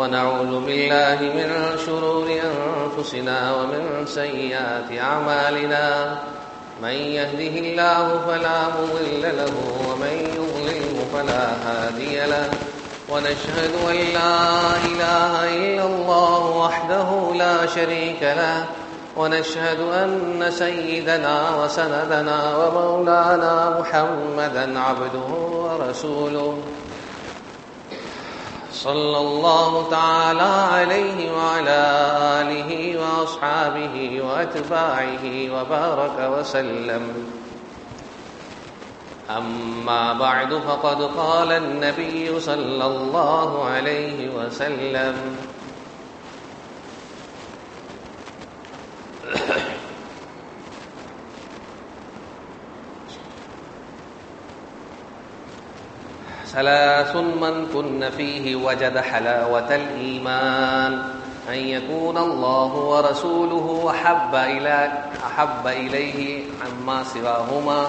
ونعوذ بالله من شرور أنفسنا ومن سيئات أعمالنا. من يهده الله فلا مضل له ومن يضلله فلا هادي له. ونشهد أن لا إله إلا الله وحده لا شريك له. ونشهد أن سيدنا وسندنا ومولانا محمدا عبده ورسوله. صلى الله تعالى عليه وعلى آله وأصحابه وأتباعه وبارك وسلم. أما بعد فقد قال النبي صلى الله عليه وسلم ثلاث من كن فيه وجد حلاوة الإيمان. أن يكون الله ورسوله أحب, إلى أحب إليه عما سواهما.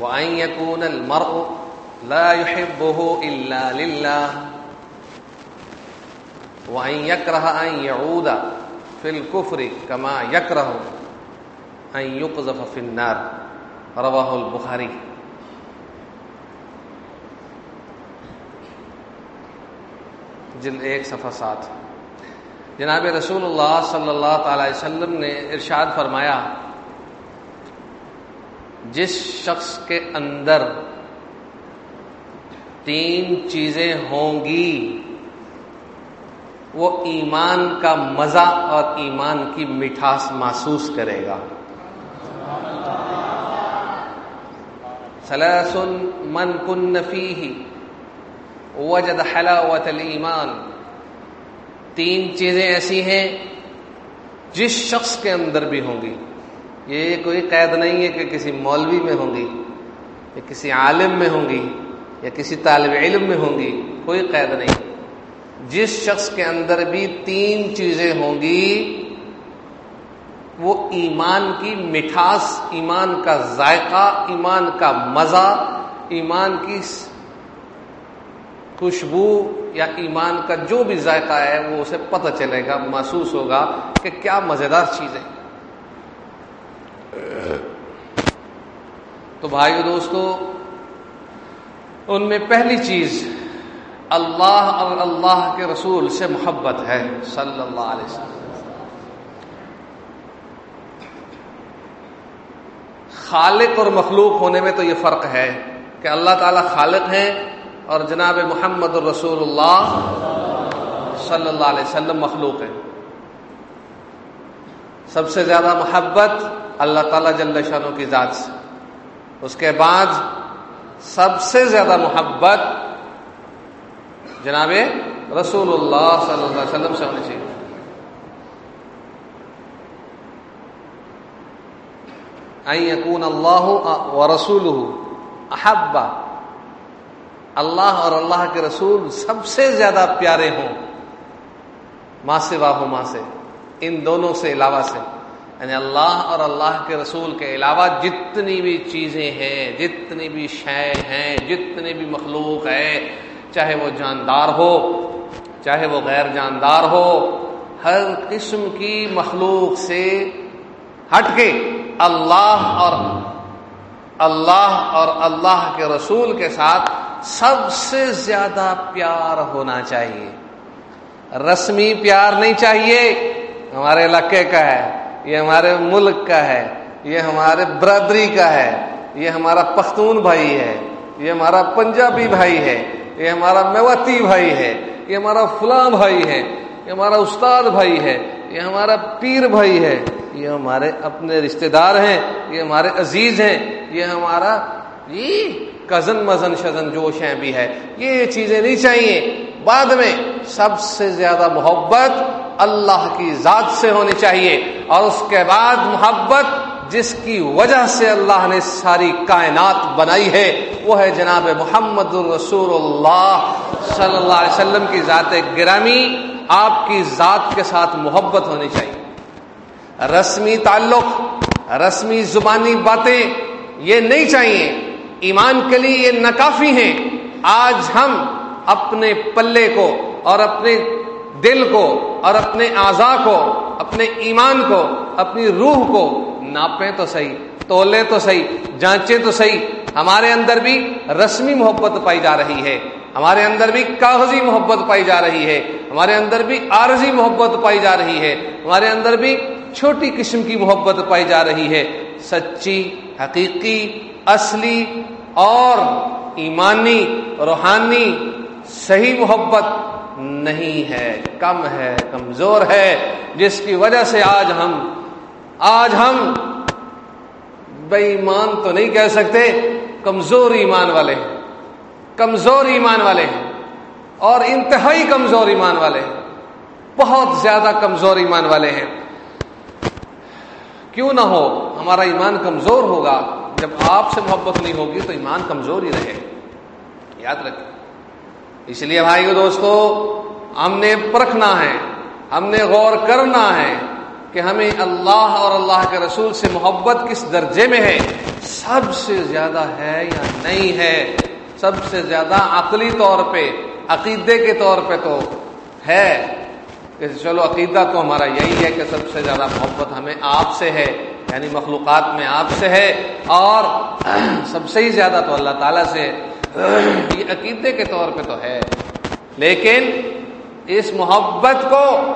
وأن يكون المرء لا يحبه إلا لله. وأن يكره أن يعود في الكفر كما يكره أن يقذف في النار. رواہ البخاری جلد ایک، صفحہ سات۔ جناب رسول اللہ صلی اللہ تعالی وسلم نے ارشاد فرمایا، جس شخص کے اندر تین چیزیں ہوں گی، وہ ایمان کا مزہ اور ایمان کی مٹھاس محسوس کرے گا۔ ثلاث من كن فيه، وجد حلاوة الإيمان۔ تین چیزیں ایسی ہیں جس شخص کے اندر بھی ہوں گی۔ یہ کوئی قید نہیں ہے کہ کسی مولوی میں ہوں گی، یا کسی عالم میں ہوں گی، یا کسی طالب علم میں ہوں گی، کوئی قید نہیں۔ جس شخص کے اندر بھی تین چیزیں ہوں گی وہ ایمان کی مٹھاس، ایمان کا ذائقہ، ایمان کا مزہ، ایمان کی خوشبو یا ایمان کا جو بھی ذائقہ ہے، وہ اسے پتہ چلے گا، محسوس ہوگا کہ کیا مزیدار چیز ہے تو بھائی دوستو، ان میں پہلی چیز، اللہ اور اللہ کے رسول سے محبت ہے، صلی اللہ علیہ وسلم۔ خالق اور مخلوق ہونے میں تو یہ فرق ہے کہ اللہ تعالیٰ خالق ہیں اور جناب محمد الرسول اللہ صلی اللہ علیہ وسلم مخلوق ہیں۔ سب سے زیادہ محبت اللہ تعالیٰ جل شانوں کی ذات سے۔ اس کے بعد سب سے زیادہ محبت جناب رسول اللہ صلی اللہ علیہ وسلم سے ہونی چاہیے۔ یقون اللہ و رسول احبا اللہ اور اللہ کے رسول سب سے زیادہ پیارے ہوں، ماں سے واہ ماں سے، ان دونوں سے علاوہ سے۔ یعنی اللہ اور اللہ کے رسول کے علاوہ جتنی بھی چیزیں ہیں، جتنی بھی شے ہیں، جتنی بھی مخلوق ہے، چاہے وہ جاندار ہو، چاہے وہ غیر جاندار ہو، ہر قسم کی مخلوق سے ہٹ کے اللہ اور اللہ اور اللہ کے رسول کے ساتھ سب سے زیادہ پیار ہونا چاہیے۔ رسمی پیار نہیں چاہیے۔ ہمارے علاقے کا ہے، یہ ہمارے ملک کا ہے، یہ ہمارے برادری کا ہے، یہ ہمارا پختون بھائی ہے، یہ ہمارا پنجابی بھائی ہے، یہ ہمارا میوتی بھائی ہے، یہ ہمارا فلاں بھائی ہے، یہ ہمارا استاد بھائی ہے، یہ ہمارا پیر بھائی ہے۔ یہ ہمارے اپنے رشتہ دار ہیں، یہ ہمارے عزیز ہیں، یہ ہمارا یہ کزن مزن شزن جوش ہیں بھی ہے۔ یہ چیزیں نہیں چاہیے۔ بعد میں سب سے زیادہ محبت اللہ کی ذات سے ہونی چاہیے۔ اور اس کے بعد محبت جس کی وجہ سے اللہ نے ساری کائنات بنائی ہے، وہ ہے جناب محمد الرسول اللہ صلی اللہ علیہ وسلم کی ذات گرامی۔ آپ کی ذات کے ساتھ محبت ہونی چاہیے۔ رسمی تعلق، رسمی زبانی باتیں یہ نہیں چاہیے۔ ایمان کے لیے یہ ناکافی ہیں۔ آج ہم اپنے پلے کو اور اپنے دل کو اور اپنے اعضا کو، اپنے ایمان کو، اپنی روح کو ناپیں تو صحیح تولے تو صحیح، جانچیں تو صحیح۔ ہمارے اندر بھی رسمی محبت پائی جا رہی ہے۔ ہمارے اندر بھی کاغذی محبت پائی جا رہی ہے۔ ہمارے اندر بھی عارضی محبت پائی جا رہی ہے۔ ہمارے اندر بھی چھوٹی قسم کی محبت پائی جا رہی ہے۔ سچی، حقیقی، اصلی اور ایمانی، روحانی صحیح محبت نہیں ہے۔ کم ہے، کمزور ہے، جس کی وجہ سے آج ہم آج ہم بے ایمان تو نہیں کہہ سکتے، کمزور ایمان والے ہیں۔ کمزور ایمان والے ہیں۔ اور انتہائی کمزور ایمان والے ہیں۔ بہت زیادہ کمزور ایمان والے ہیں۔ کیوں نہ ہو؟ ہمارا ایمان کمزور ہوگا۔ جب آپ سے محبت نہیں ہوگی تو ایمان کمزور ہی رہے یاد رکھیں۔ اس لیے بھائیو دوستو، ہم نے پرکھنا ہے، ہم نے غور کرنا ہے کہ ہمیں اللہ اور اللہ کے رسول سے محبت کس درجے میں ہے؟ سب سے زیادہ ہے یا نہیں ہے؟ سب سے زیادہ عقلی طور پہ، عقیدے کے طور پہ تو ہے۔ چلو عقیدہ تو ہمارا یہی ہے کہ سب سے زیادہ محبت ہمیں آپ سے ہے یعنی مخلوقات میں آپ سے ہے، اور سب سے ہی زیادہ تو اللہ تعالیٰ سے یہ عقیدے کے طور پہ تو ہے۔ لیکن اس محبت کو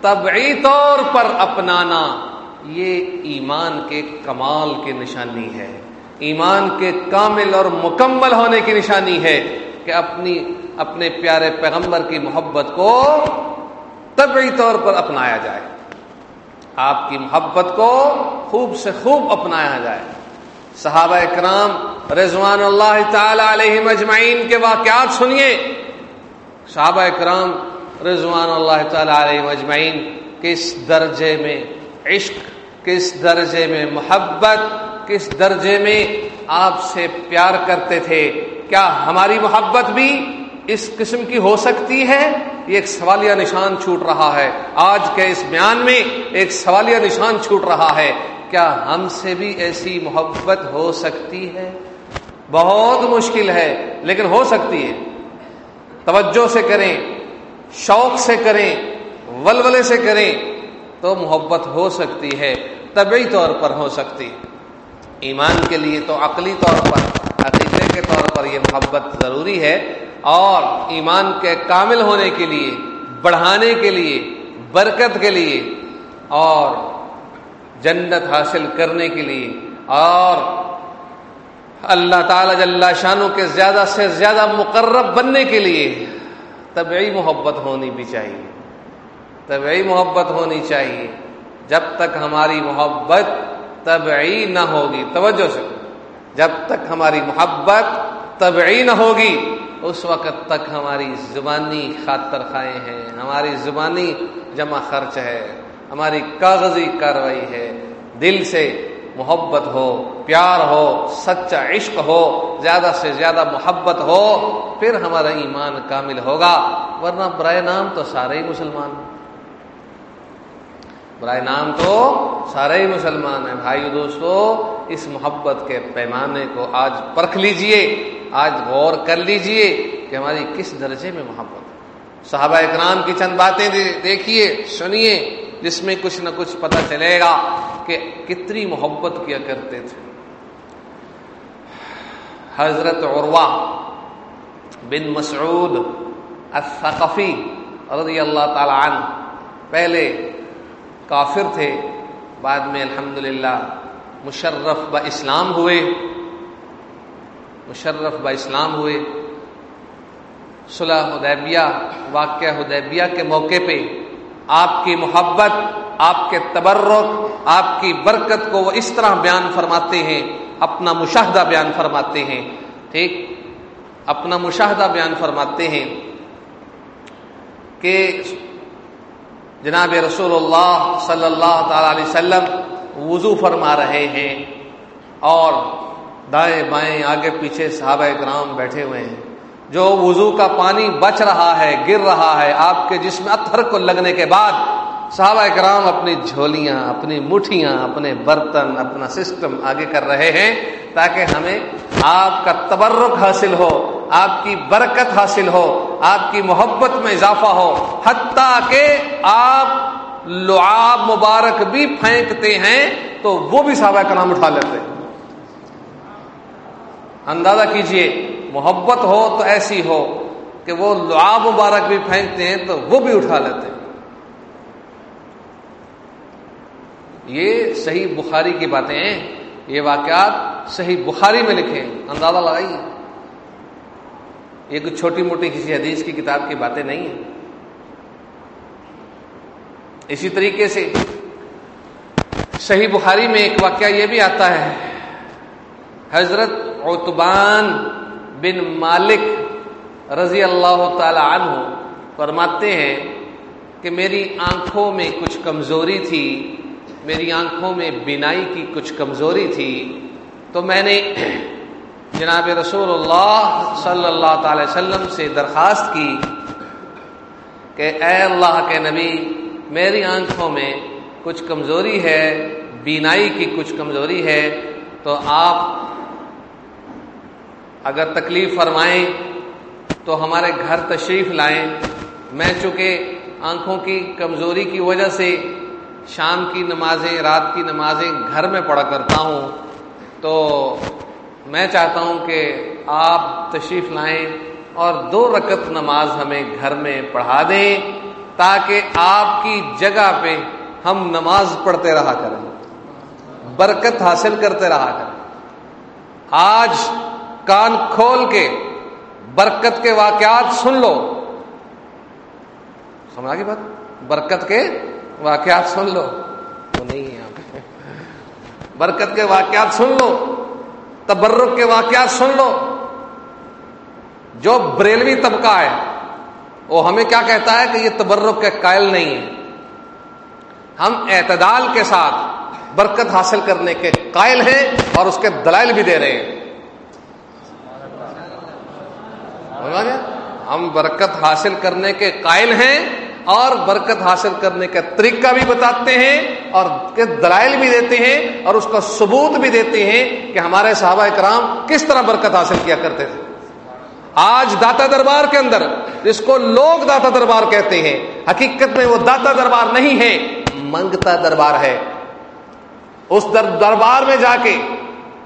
طبعی طور پر اپنانا یہ ایمان کے کمال کی نشانی ہے۔ ایمان کے کامل اور مکمل ہونے کی نشانی ہے کہ اپنی، اپنے پیارے پیغمبر کی محبت کو طبعی طور پر اپنایا جائے۔ آپ کی محبت کو خوب سے خوب اپنایا جائے۔ صحابہ اکرام رضوان اللہ تعالی علیہ مجمعین کے واقعات سنیے۔ صحابہ اکرام رضوان اللہ تعالی علیہ مجمعین کس درجے میں عشق، کس درجے میں محبت، کس درجے میں آپ سے پیار کرتے تھے۔ کیا ہماری محبت بھی اس قسم کی ہو سکتی ہے؟ یہ ایک سوالیہ نشان چھوٹ رہا ہے۔ آج کے اس بیان میں ایک سوالیہ نشان چھوٹ رہا ہے۔ کیا ہم سے بھی ایسی محبت ہو سکتی ہے؟ بہت مشکل ہے، لیکن ہو سکتی ہے۔ توجہ سے کریں، شوق سے کریں، ولولے سے کریں تو محبت ہو سکتی ہے، طبعی طور پر ہو سکتی ایمان کے لیے تو عقلی طور پر، عقیدے کے طور پر یہ محبت ضروری ہے۔ اور ایمان کے کامل ہونے کے لیے، بڑھانے کے لیے، برکت کے لیے، اور جنت حاصل کرنے کے لیے، اور اللہ تعالی جل شانوں کے زیادہ سے زیادہ مقرب بننے کے لیے طبعی محبت ہونی بھی چاہیے۔ طبعی محبت ہونی چاہیے۔ جب تک ہماری محبت طبعی نہ ہوگی، توجہ سے، جب تک ہماری محبت طبعی نہ ہوگی اس وقت تک ہماری زبانی خاطر خائیں ہیں، ہماری زبانی جمع خرچ ہے، ہماری کاغذی کاروائی ہے۔ دل سے محبت ہو، پیار ہو، سچا عشق ہو، زیادہ سے زیادہ محبت ہو، پھر ہمارا ایمان کامل ہوگا۔ ورنہ برائے نام تو سارے ہی مسلمان۔ برائے نام تو سارے ہی مسلمان ہیں۔ بھائی دوستو، اس محبت کے پیمانے کو آج پرکھ لیجیے۔ آج غور کر لیجیے کہ ہماری کس درجے میں محبت صحابہ اکرام کی چند باتیں دیکھیے، سنیے، جس میں کچھ نہ کچھ پتہ چلے گا کہ کتنی محبت کیا کرتے تھے۔ حضرت عروا بن مسعود الثقفی رضی اللہ تعالی عنہ پہلے کافر تھے، بعد میں الحمد مشرف ب اسلام ہوئے۔ مشرف ب اسلام ہوئے۔ صلح حدیبیہ، واقعہ حدیبیہ کے موقع پہ آپ کی محبت، آپ کے تبرک، آپ کی برکت کو وہ اس طرح بیان فرماتے ہیں، اپنا مشاہدہ بیان فرماتے ہیں۔ ٹھیک؟ اپنا مشاہدہ بیان فرماتے ہیں کہ جناب رسول اللہ صلی اللہ تعالی علیہ وسلم وضو فرما رہے ہیں اور دائیں بائیں، آگے پیچھے صحابہ کرام بیٹھے ہوئے ہیں۔ جو وضو کا پانی بچ رہا ہے، گر رہا ہے، آپ کے جسم اتھر کو لگنے کے بعد صحابہ کرام اپنی جھولیاں، اپنی مٹھیاں، اپنے برتن، اپنا سسٹم آگے کر رہے ہیں تاکہ ہمیں آپ کا تبرک حاصل ہو، آپ کی برکت حاصل ہو، آپ کی محبت میں اضافہ ہو۔ حتیٰ کہ آپ لعاب مبارک بھی پھینکتے ہیں تو وہ بھی صحابہ کرام اٹھا لیتے اندازہ کیجیے، محبت ہو تو ایسی ہو کہ وہ لعاب مبارک بھی پھینکتے ہیں تو وہ بھی اٹھا لیتے یہ صحیح بخاری کی باتیں ہیں۔ یہ واقعات صحیح بخاری میں لکھے اندازہ لگائیے۔ یہ کچھ چھوٹی موٹی کسی حدیث کی کتاب کی باتیں نہیں ہیں۔ اسی طریقے سے صحیح بخاری میں ایک واقعہ یہ بھی آتا ہے۔ حضرت عتبان بن مالک رضی اللہ تعالی عنہ فرماتے ہیں کہ میری آنکھوں میں کچھ کمزوری تھی، میری آنکھوں میں بینائی کی کچھ کمزوری تھی۔ تو میں نے جناب رسول اللہ صلی اللہ تعالی وسلم سے درخواست کی کہ اے اللہ کے نبی، میری آنکھوں میں کچھ کمزوری ہے، بینائی کی کچھ کمزوری ہے، تو آپ اگر تکلیف فرمائیں تو ہمارے گھر تشریف لائیں۔ میں چونکہ آنکھوں کی کمزوری کی وجہ سے شام کی نمازیں، رات کی نمازیں گھر میں پڑھا کرتا ہوں، تو میں چاہتا ہوں کہ آپ تشریف لائیں اور دو رکت نماز ہمیں گھر میں پڑھا دیں تاکہ آپ کی جگہ پہ ہم نماز پڑھتے رہا کریں۔ برکت حاصل کرتے رہا کریں۔ آج کان کھول کے برکت کے واقعات سن لو۔ سمجھا کی بات؟ برکت کے واقعات سن لو۔ وہ نہیں ہے یہاں پہ۔ برکت کے واقعات سن لو۔ تبرک کے واقعات سن لو۔ جو بریلوی طبقہ ہے، وہ ہمیں کیا کہتا ہے کہ یہ تبرک کے قائل نہیں ہے۔ ہم اعتدال کے ساتھ برکت حاصل کرنے کے قائل ہیں اور اس کے دلائل بھی دے رہے ہیں۔ ہم برکت حاصل کرنے کے قائل ہیں اور برکت حاصل کرنے کا طریقہ بھی بتاتے ہیں اور دلائل بھی دیتے ہیں اور اس کا ثبوت بھی دیتے ہیں کہ ہمارے صحابہ کرام کس طرح برکت حاصل کیا کرتے تھے۔ آج داتا دربار کے اندر جس کو لوگ داتا دربار کہتے ہیں، حقیقت میں وہ داتا دربار نہیں ہے، منگتا دربار ہے۔ اس در دربار میں جا کے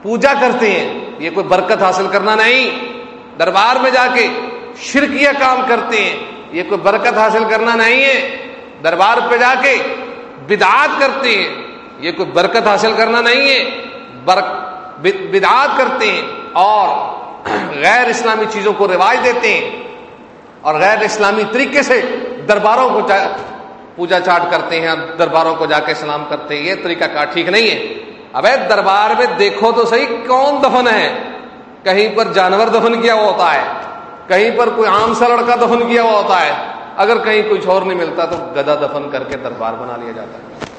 پوجا کرتے ہیں، یہ کوئی برکت حاصل کرنا نہیں۔ دربار میں جا کے شرکیہ کام کرتے ہیں۔ یہ کوئی برکت حاصل کرنا نہیں ہے۔ دربار پہ جا کے بدعات کرتے ہیں۔ یہ کوئی برکت حاصل کرنا نہیں ہے۔ بدعات کرتے ہیں اور غیر اسلامی چیزوں کو رواج دیتے ہیں۔ اور غیر اسلامی طریقے سے درباروں کو پوجا چاٹ کرتے ہیں درباروں کو جا کے سلام کرتے ہیں۔ یہ طریقہ کار ٹھیک نہیں ہے۔ اب دربار میں دیکھو تو صحیح کون دفن ہے۔ کہیں پر جانور دفن کیا ہوا ہوتا ہے، کہیں پر کوئی عام سا لڑکا دفن کیا ہوا ہوتا ہے۔ اگر کہیں کچھ اور نہیں ملتا تو گدا دفن کر کے دربار بنا لیا جاتا ہے۔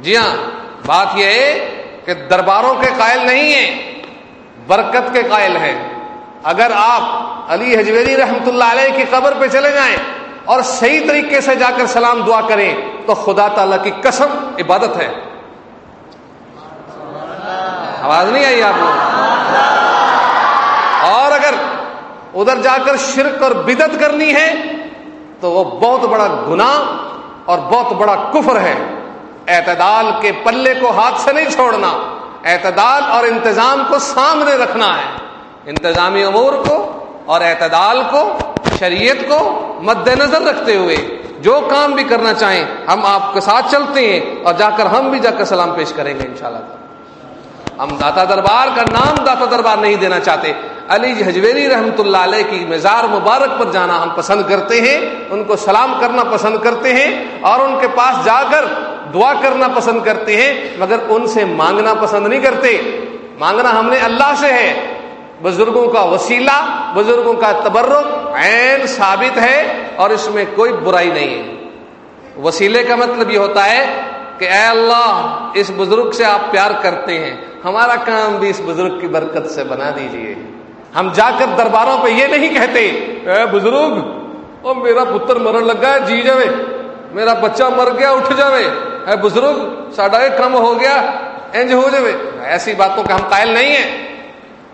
جی ہاں بات یہ ہے کہ درباروں کے قائل نہیں ہیں، برکت کے قائل ہیں۔ اگر آپ علی حجویری رحمت اللہ علیہ کی قبر پہ چلے جائیں اور صحیح طریقے سے جا کر سلام دعا کریں، تو خدا تعالی کی قسم عبادت ہے۔ آواز نہیں آئی آپ کو اور اگر ادھر جا کر شرک اور بدت کرنی ہے، تو وہ بہت بڑا گناہ اور بہت بڑا کفر ہے۔ اعتدال کے پلے کو ہاتھ سے نہیں چھوڑنا، اعتدال اور انتظام کو سامنے رکھنا ہے۔ انتظامی امور کو اور اعتدال کو، شریعت کو مد نظر رکھتے ہوئے جو کام بھی کرنا چاہیں، ہم آپ کے ساتھ چلتے ہیں اور جا کر ہم بھی جا کر سلام پیش کریں گے انشاءاللہ۔ ہم داتا دربار کا نام داتا دربار نہیں دینا چاہتے۔ علی حجویری رحمت اللہ علیہ کی مزار مبارک پر جانا ہم پسند کرتے ہیں، ان کو سلام کرنا پسند کرتے ہیں اور ان کے پاس جا کر دعا کرنا پسند کرتے ہیں، مگر ان سے مانگنا پسند نہیں کرتے۔ مانگنا ہم نے اللہ سے ہے۔ بزرگوں کا وسیلہ، بزرگوں کا تبرک عین ثابت ہے اور اس میں کوئی برائی نہیں ہے۔ وسیلے کا مطلب یہ ہوتا ہے کہ اے اللہ، اس بزرگ سے آپ پیار کرتے ہیں۔ ہمارا کام بھی اس بزرگ کی برکت سے بنا دیجیے۔ ہم جا کر درباروں پہ یہ نہیں کہتے، اے بزرگ، او میرا پتر مرن لگا ہے جی جاوے، میرا بچہ مر گیا، اٹھ جاوے۔ اے بزرگ، ساڈا یہ کم ہو گیا، انج ہو جاوے۔ ایسی باتوں کا ہم قائل نہیں ہیں۔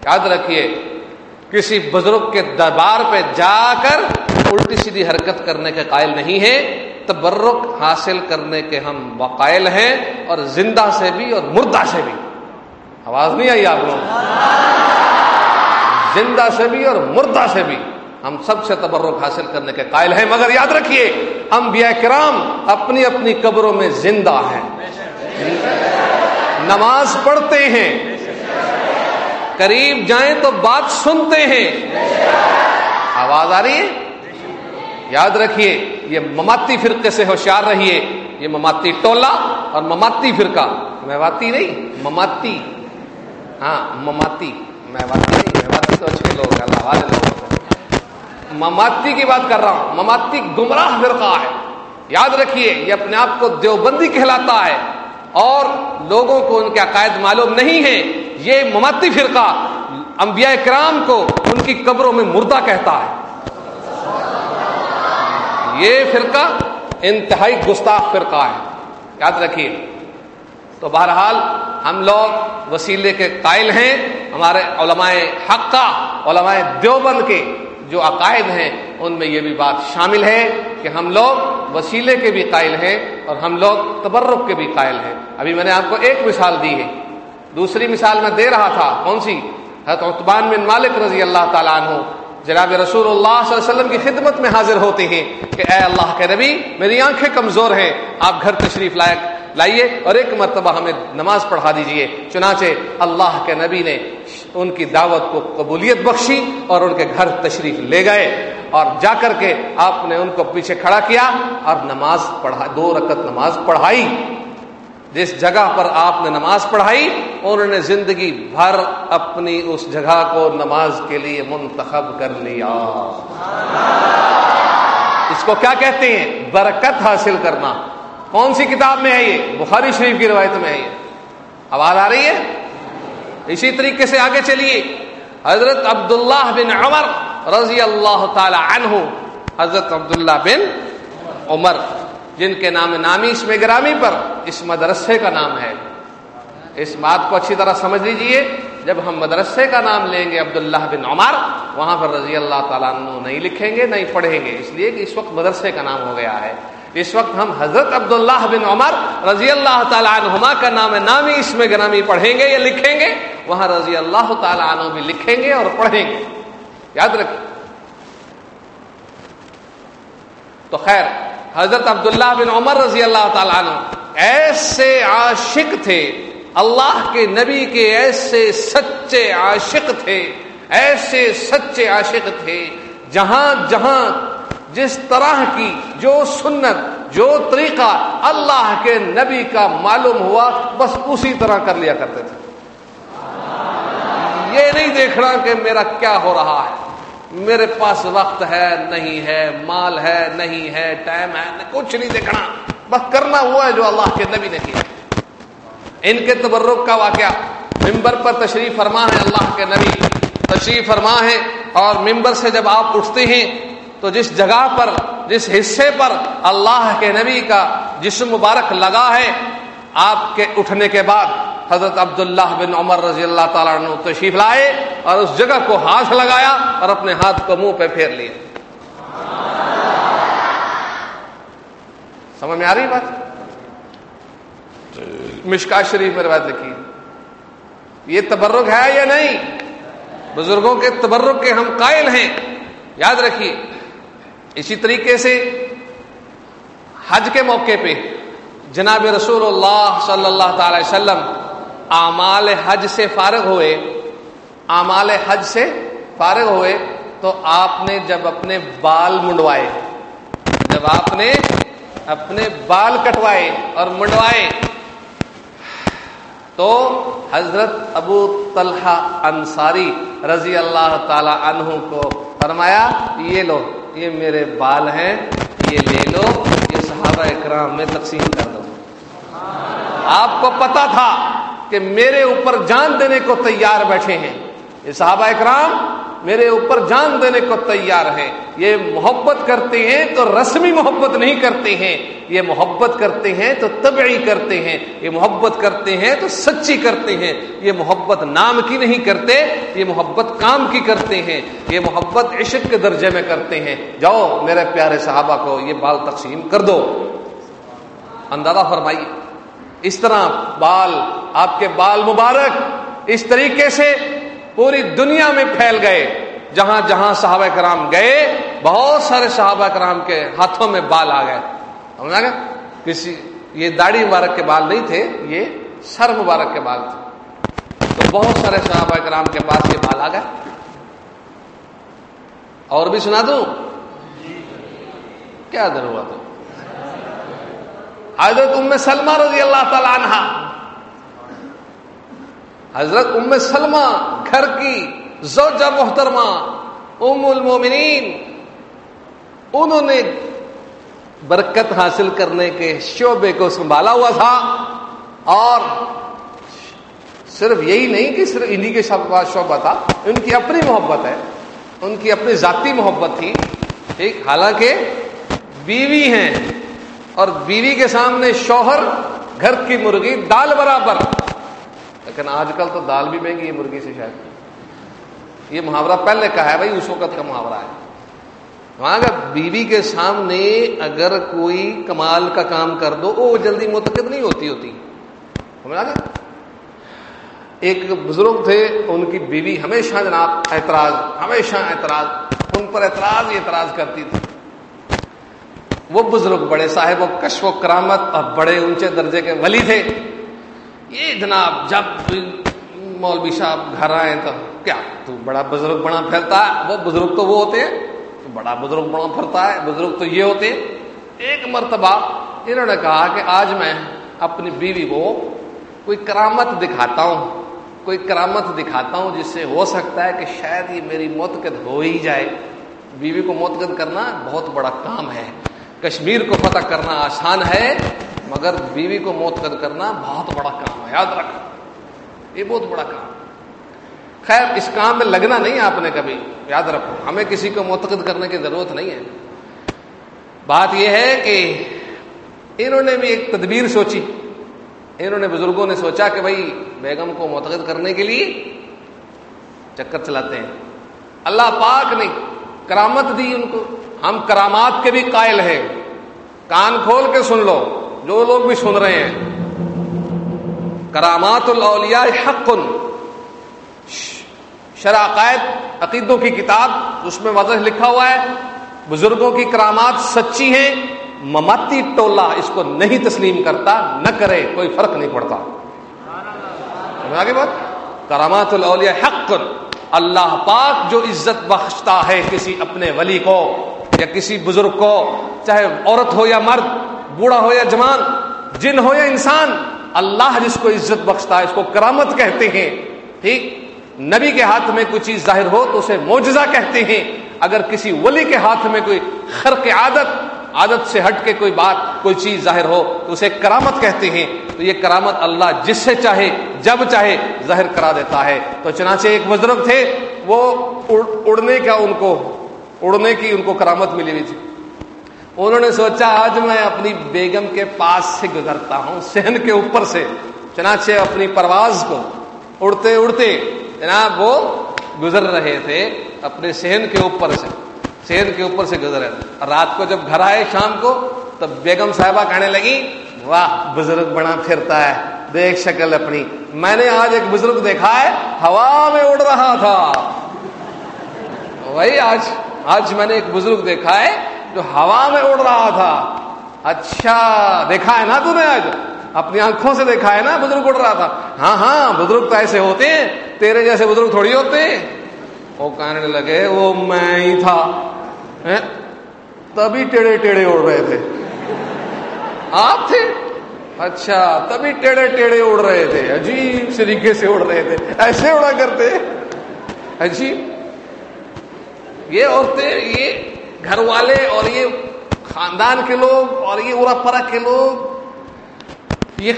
یاد رکھیے، کسی بزرگ کے دربار پہ جا کر الٹی سیدھی حرکت کرنے کے قائل نہیں ہیں۔ تبرک حاصل کرنے کے ہم وقائل ہیں، اور زندہ سے بھی اور مردہ سے بھی۔ آواز نہیں آئی آپ لوگ زندہ سے بھی اور مردہ سے بھی ہم سب سے تبرک حاصل کرنے کے قائل ہیں۔ مگر یاد رکھیے ہم کرام اپنی اپنی قبروں میں زندہ ہیں۔ نماز پڑھتے ہیں۔ قریب جائیں تو بات سنتے ہیں۔ آواز آ رہی ہے؟ یاد رکھیے، یہ مماتی فرقے سے ہوشیار رہیے۔ یہ مماتی ٹولہ اور مماتی فرقہ۔ میواتی نہیں، مماتی۔ ہاں مماتی۔ میواتی نہیں تو اچھے لوگ اللہ والے لوگ مماتی کی بات کر رہا ہوں، مماتی گمراہ فرقہ ہے۔ یاد رکھیے، یہ اپنے آپ کو دیوبندی کہلاتا ہے اور لوگوں کو ان کے عقائد معلوم نہیں ہے یہ مماتی فرقہ انبیاء کرام کو ان کی قبروں میں مردہ کہتا ہے۔ یہ فرقہ انتہائی گستاخ فرقہ ہے۔ یاد رکھیے تو بہرحال ہم لوگ وسیلے کے قائل ہیں، ہمارے علماء حق کا علماء دیوبند کے جو عقائد ہیں، ان میں یہ بھی بات شامل ہے کہ ہم لوگ وسیلے کے بھی قائل ہیں اور ہم لوگ تبرک کے بھی قائل ہیں۔ ابھی میں نے آپ کو ایک مثال دی ہے۔ دوسری مثال میں دے رہا تھا، کون سی؟ حضرت عطبان بن مالک رضی اللہ تعالیٰ عنہ۔ جناب رسول اللہ صلی اللہ علیہ وسلم کی خدمت میں حاضر ہوتے ہیں کہ اے اللہ کے نبی، میری آنکھیں کمزور ہیں، آپ گھر تشریف لائق لائیے اور ایک مرتبہ ہمیں نماز پڑھا دیجیے، چنانچہ اللہ کے نبی نے ان کی دعوت کو قبولیت بخشی اور ان کے گھر تشریف لے گئے اور جا کر کے آپ نے ان کو پیچھے کھڑا کیا اور نماز پڑھا، دو رکت نماز پڑھائی۔ جس جگہ پر آپ نے نماز پڑھائی، انہوں نے زندگی بھر اپنی اس جگہ کو نماز کے لیے منتخب کر لیا۔ اس کو کیا کہتے ہیں؟ برکت حاصل کرنا۔ کون سی کتاب میں ہے یہ؟ بخاری شریف کی روایت میں ہے یہ۔ آواز آ رہی ہے؟ اسی طریقے سے آگے چلیے۔ حضرت عبداللہ بن عمر رضی اللہ تعالی عنہ، حضرت عبداللہ بن عمر، جن کے نام نامی اس میں گرامی پر اس مدرسے کا نام ہے۔ اس بات کو اچھی طرح سمجھ لیجیے، جب ہم مدرسے کا نام لیں گے عبداللہ بن عمر، وہاں پر رضی اللہ تعالیٰ عنہ نہیں لکھیں گے، نہیں پڑھیں گے، اس لیے کہ اس وقت مدرسے کا نام ہو گیا ہے۔ اس وقت ہم حضرت عبداللہ بن عمر رضی اللہ تعالیٰ عنہما کا نام نامی اس میں گرامی پڑھیں گے یا لکھیں گے؟ وہاں رضی اللہ تعالیٰ عنہ بھی لکھیں گے اور پڑھیں گے۔ یاد رکھیں۔ تو خیر، حضرت عبداللہ بن عمر رضی اللہ تعالیٰ عنہ ایسے عاشق تھے، اللہ کے نبی کے ایسے سچے عاشق تھے، ایسے سچے عاشق تھے، جہاں جہاں جس طرح کی جو سنت، جو طریقہ اللہ کے نبی کا معلوم ہوا، بس اسی طرح کر لیا کرتے تھے۔ یہ نہیں دیکھنا کہ میرا کیا ہو رہا ہے۔ میرے پاس وقت ہے، نہیں ہے، مال ہے، نہیں ہے، ٹائم ہے، کچھ نہیں دیکھنا بس کرنا ہوا ہے جو اللہ کے نبی نے کیا۔ ان کے تبرک کا واقعہ۔ ممبر پر تشریف فرما ہے اللہ کے نبی۔ تشریف فرما ہے اور ممبر سے جب آپ اٹھتے ہیں تو جس جگہ پر، جس حصے پر اللہ کے نبی کا جسم مبارک لگا ہے، آپ کے اٹھنے کے بعد حضرت عبداللہ بن عمر رضی اللہ تعالیٰ عنہ تشریف لائے اور اس جگہ کو ہاتھ لگایا اور اپنے ہاتھ کو منہ پہ پھیر لیا۔ سمجھ میں آ رہی بات؟ مشکا شریف میں روایت لکھی۔ یہ تبرک ہے یا نہیں؟ بزرگوں کے تبرک کے ہم قائل ہیں۔ یاد رکھیے اسی طریقے سے حج کے موقع پہ جناب رسول اللہ صلی اللہ تعالی وسلم اعمال حج سے فارغ ہوئے، اعمال حج سے فارغ ہوئے تو آپ نے جب اپنے بال منڈوائے، جب آپ نے اپنے بال کٹوائے اور منڈوائے تو حضرت ابو طلحہ انصاری رضی اللہ تعالی عنہ کو فرمایا، یہ لو یہ میرے بال ہیں، یہ لے لو، یہ صحابہ اکرام میں تقسیم کر دو۔ آپ کو پتا تھا کہ میرے اوپر جان دینے کو تیار بیٹھے ہیں۔ یہ صحابہ اکرام میرے اوپر جان دینے کو تیار ہے یہ محبت کرتے ہیں تو رسمی محبت نہیں کرتے ہیں۔ یہ محبت کرتے ہیں تو طبعی کرتے ہیں۔ یہ محبت کرتے ہیں تو سچی کرتے ہیں۔ یہ محبت نام کی نہیں کرتے، یہ محبت کام کی کرتے ہیں۔ یہ محبت عشق کے درجے میں کرتے ہیں۔ جاؤ میرے پیارے صحابہ کو یہ بال تقسیم کر دو۔ اندازہ فرمائیے۔ اس طرح بال، آپ کے بال مبارک۔ اس طریقے سے پوری دنیا میں پھیل گئے۔ جہاں جہاں صحابہ کرام گئے، بہت سارے صحابہ کرام کے ہاتھوں میں بال آ گئے۔ سمجھا کسی، یہ داڑھی مبارک کے بال نہیں تھے، یہ سر مبارک کے بال تھے۔ تو بہت سارے صحابہ کرام کے پاس یہ بال آ گئے۔ اور بھی سنا دوں؟ کیا در ہوا تو حضرت ام سلمہ رضی اللہ تعالی عنہ حضرت ام سلمہ گھر کی زوجہ محترمہ ام المومنین، انہوں نے برکت حاصل کرنے کے شعبے کو سنبھالا ہوا تھا۔ اور صرف یہی نہیں کہ صرف انہی کے شعبہ تھا، ان کی اپنی محبت ہے، ان کی اپنی ذاتی محبت تھی۔ ٹھیک، حالانکہ بیوی ہیں اور بیوی کے سامنے شوہر، گھر کی مرغی، دال برابر۔ لیکن آج کل تو دال بھی مہنگی ہے، مرغی سے شاید۔ یہ محاورہ پہلے کہا ہے بھائی، اس وقت کا محاورہ ہے۔ وہاں اگر بیوی کے سامنے اگر کوئی کمال کا کام کر دو، وہ جلدی متقد نہیں ہوتی ہوتی۔ جی؟ ایک بزرگ تھے، ان کی بیوی ہمیشہ جناب اعتراض، ہمیشہ اعتراض، ان پر اعتراض ہی اعتراض کرتی تھی۔ وہ بزرگ بڑے صاحب و کشف و کرامت اور بڑے اونچے درجے کے ولی تھے۔ یہ جناب جب مولوی صاحب گھر آئے تو کیا تو بڑا بزرگ بڑا پھیلتا ہے؟ وہ بزرگ تو وہ ہوتے ہیں۔ تو بڑا بزرگ بڑا پھرتا ہے۔ بزرگ تو یہ ہوتے ایک مرتبہ انہوں نے کہا کہ آج میں اپنی بیوی کو کوئی کرامت دکھاتا ہوں۔ کوئی کرامت دکھاتا ہوں جس سے ہو سکتا ہے کہ شاید یہ میری موتقد ہو ہی جائے۔ بیوی کو موتقد کرنا بہت بڑا کام ہے۔ کشمیر کو فتح کرنا آسان ہے۔ مگر بیوی کو موتقد کرنا بہت بڑا کام ہے، یاد رکھ۔ یہ بہت بڑا کام۔ خیر، اس کام میں لگنا نہیں آپ نے کبھی، یاد رکھو۔ ہمیں کسی کو موتقد کرنے کی ضرورت نہیں ہے۔ بات یہ ہے کہ انہوں نے بھی ایک تدبیر سوچی۔ انہوں نے بزرگوں نے سوچا کہ بھائی، بیگم کو متحد کرنے کے لیے چکر چلاتے ہیں۔ اللہ پاک نے کرامت دی ان کو۔ ہم کرامات کے بھی قائل ہیں۔ کان کھول کے سن لو۔ جو لوگ بھی سن رہے ہیں، کرامات الاولیاء حق شراقائد عقیدوں کی کتاب، اس میں واضح لکھا ہوا ہے، بزرگوں کی کرامات سچی ہیں، مماتی ٹولہ اس کو نہیں تسلیم کرتا، نہ کرے، کوئی فرق نہیں پڑتا۔ آگے بات؟ کرامات الاولیاء حق اللہ پاک جو عزت بخشتا ہے کسی اپنے ولی کو یا کسی بزرگ کو، چاہے عورت ہو یا مرد بوڑھا ہو یا جوان، جن ہو یا انسان، اللہ جس کو عزت بخشتا ہے، اس کو کرامت کہتے ہیں۔ ٹھیک؟ نبی کے ہاتھ میں کوئی چیز ظاہر ہو تو اسے معجزہ کہتے ہیں۔ اگر کسی ولی کے ہاتھ میں کوئی خرق عادت عادت سے ہٹ کے کوئی بات، کوئی چیز ظاہر ہو تو اسے کرامت کہتے ہیں۔ تو یہ کرامت اللہ جس سے چاہے، جب چاہے ظاہر کرا دیتا ہے۔ تو چنانچہ ایک بزرگ تھے، وہ اڑنے کا ان کو، اڑنے کی ان کو کرامت ملی ہوئی تھی۔ انہوں نے سوچا، آج میں اپنی بیگم کے پاس سے گزرتا ہوں سہن کے اوپر سے، چنانچہ اپنی پرواز کو۔ اڑتے اڑتے جناب وہ گزر رہے تھے، اپنے سہن کے اوپر سے سہن کے اوپر سے گزرے رات کو جب گھر آئے شام کو، تب بیگم صاحبہ کہنے لگی، واہ، بزرگ بڑا پھرتا ہے، دیکھ شکل اپنی۔ میں نے آج ایک بزرگ دیکھا ہے، ہوا میں اڑ رہا تھا۔ وہی آج آج میں نے ایک بزرگ دیکھا ہے جو ہوا میں اڑ رہا تھا۔ اچھا دیکھا ہے نا تو نے آج؟ اپنی آنکھوں سے دیکھا ہے نا بزرگ اڑ رہا تھا۔ ہاں ہاں بزرگ تو ایسے ہوتے ہیں، تیرے جیسے بزرگ تھوڑی ہوتے ہیں۔ وہ کہنے لگے، وہ میں ہی تھا۔ تبھی ٹیڑے ٹیڑے اڑ رہے تھے۔ آپ تھے؟ اچھا تبھی ٹیڑے ٹیڑے اڑ رہے تھے۔ عجیب طریقے سے اڑ رہے تھے۔ ایسے اڑا کرتے۔ عجیب۔ یہ عورتیں، یہ گھر والے اور یہ خاندان کے لوگ اور یہ ارا پرا کے لوگ، یہ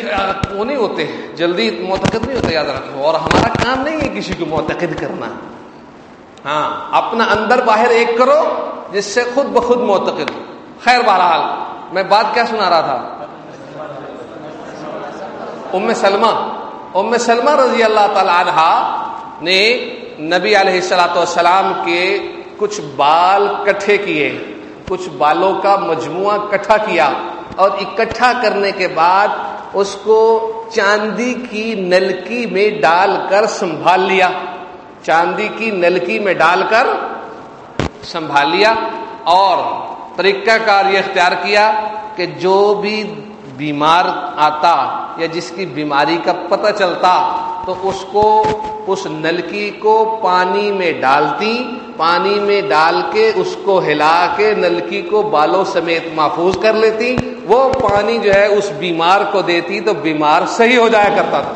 وہ نہیں ہوتے، جلدی معتقد نہیں ہوتے، یاد رکھو۔ اور ہمارا کام نہیں ہے کسی کو معتقد کرنا۔ ہاں اپنا اندر باہر ایک کرو جس سے خود بخود معتقد خیر بہرحال، میں بات کیا سنا رہا تھا؟ ام سلمہ۔ ام سلمہ رضی اللہ تعالی عنہ نے نبی علیہ السلاۃ والسلام کے کچھ بال کٹھے کیے، کچھ بالوں کا مجموعہ کٹھا کیا اور اکٹھا کرنے کے بعد اس کو چاندی کی نلکی میں ڈال کر سنبھال لیا۔ چاندی کی نلکی میں ڈال کر سنبھال لیا اور طریقہ کار یہ اختیار کیا کہ جو بھی بیمار آتا یا جس کی بیماری کا پتہ چلتا تو اس کو، اس نلکی کو پانی میں ڈالتی پانی میں ڈال کے اس کو ہلا کے نلکی کو بالوں سمیت محفوظ کر لیتی، وہ پانی جو ہے اس بیمار کو دیتی تو بیمار صحیح ہو جایا کرتا تھا۔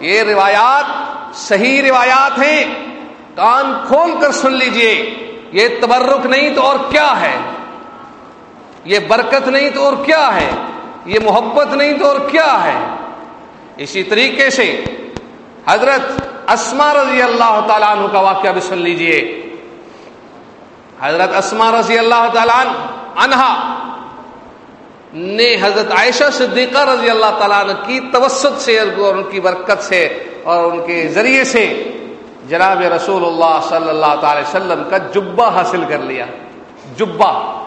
یہ روایات صحیح روایات ہیں۔ کان کھول کر سن لیجیے، یہ تبرک نہیں تو اور کیا ہے؟ یہ برکت نہیں تو اور کیا ہے؟ یہ محبت نہیں تو اور کیا ہے؟ اسی طریقے سے حضرت اسما رضی اللہ تعالیٰ عنہ کا واقعہ بھی سن لیجیے۔ حضرت اسما رضی اللہ تعالیٰ عنہ نے حضرت عائشہ صدیقہ رضی اللہ تعالیٰ عنہ کی توسط سے اور ان کی برکت سے اور ان کے ذریعے سے جناب رسول اللہ صلی اللہ تعالی وسلم کا جبہ حاصل کر لیا۔ جبہ۔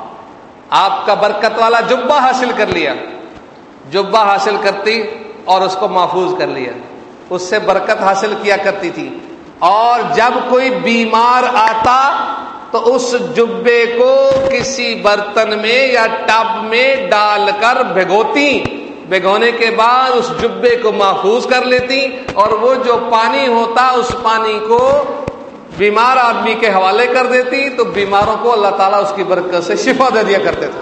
آپ کا برکت والا جبہ حاصل کر لیا۔ جبہ حاصل کرتی اور اس کو محفوظ کر لیا۔ اس سے برکت حاصل کیا کرتی تھی۔ اور جب کوئی بیمار آتا تو اس جبے کو کسی برتن میں یا ٹب میں ڈال کر بھگوتی۔ بھگونے کے بعد اس جبے کو محفوظ کر لیتی اور وہ جو پانی ہوتا اس پانی کو بیمار آدمی کے حوالے کر دیتی تو بیماروں کو اللہ تعالیٰ اس کی برکت سے شفا دے دیا کرتے تھے۔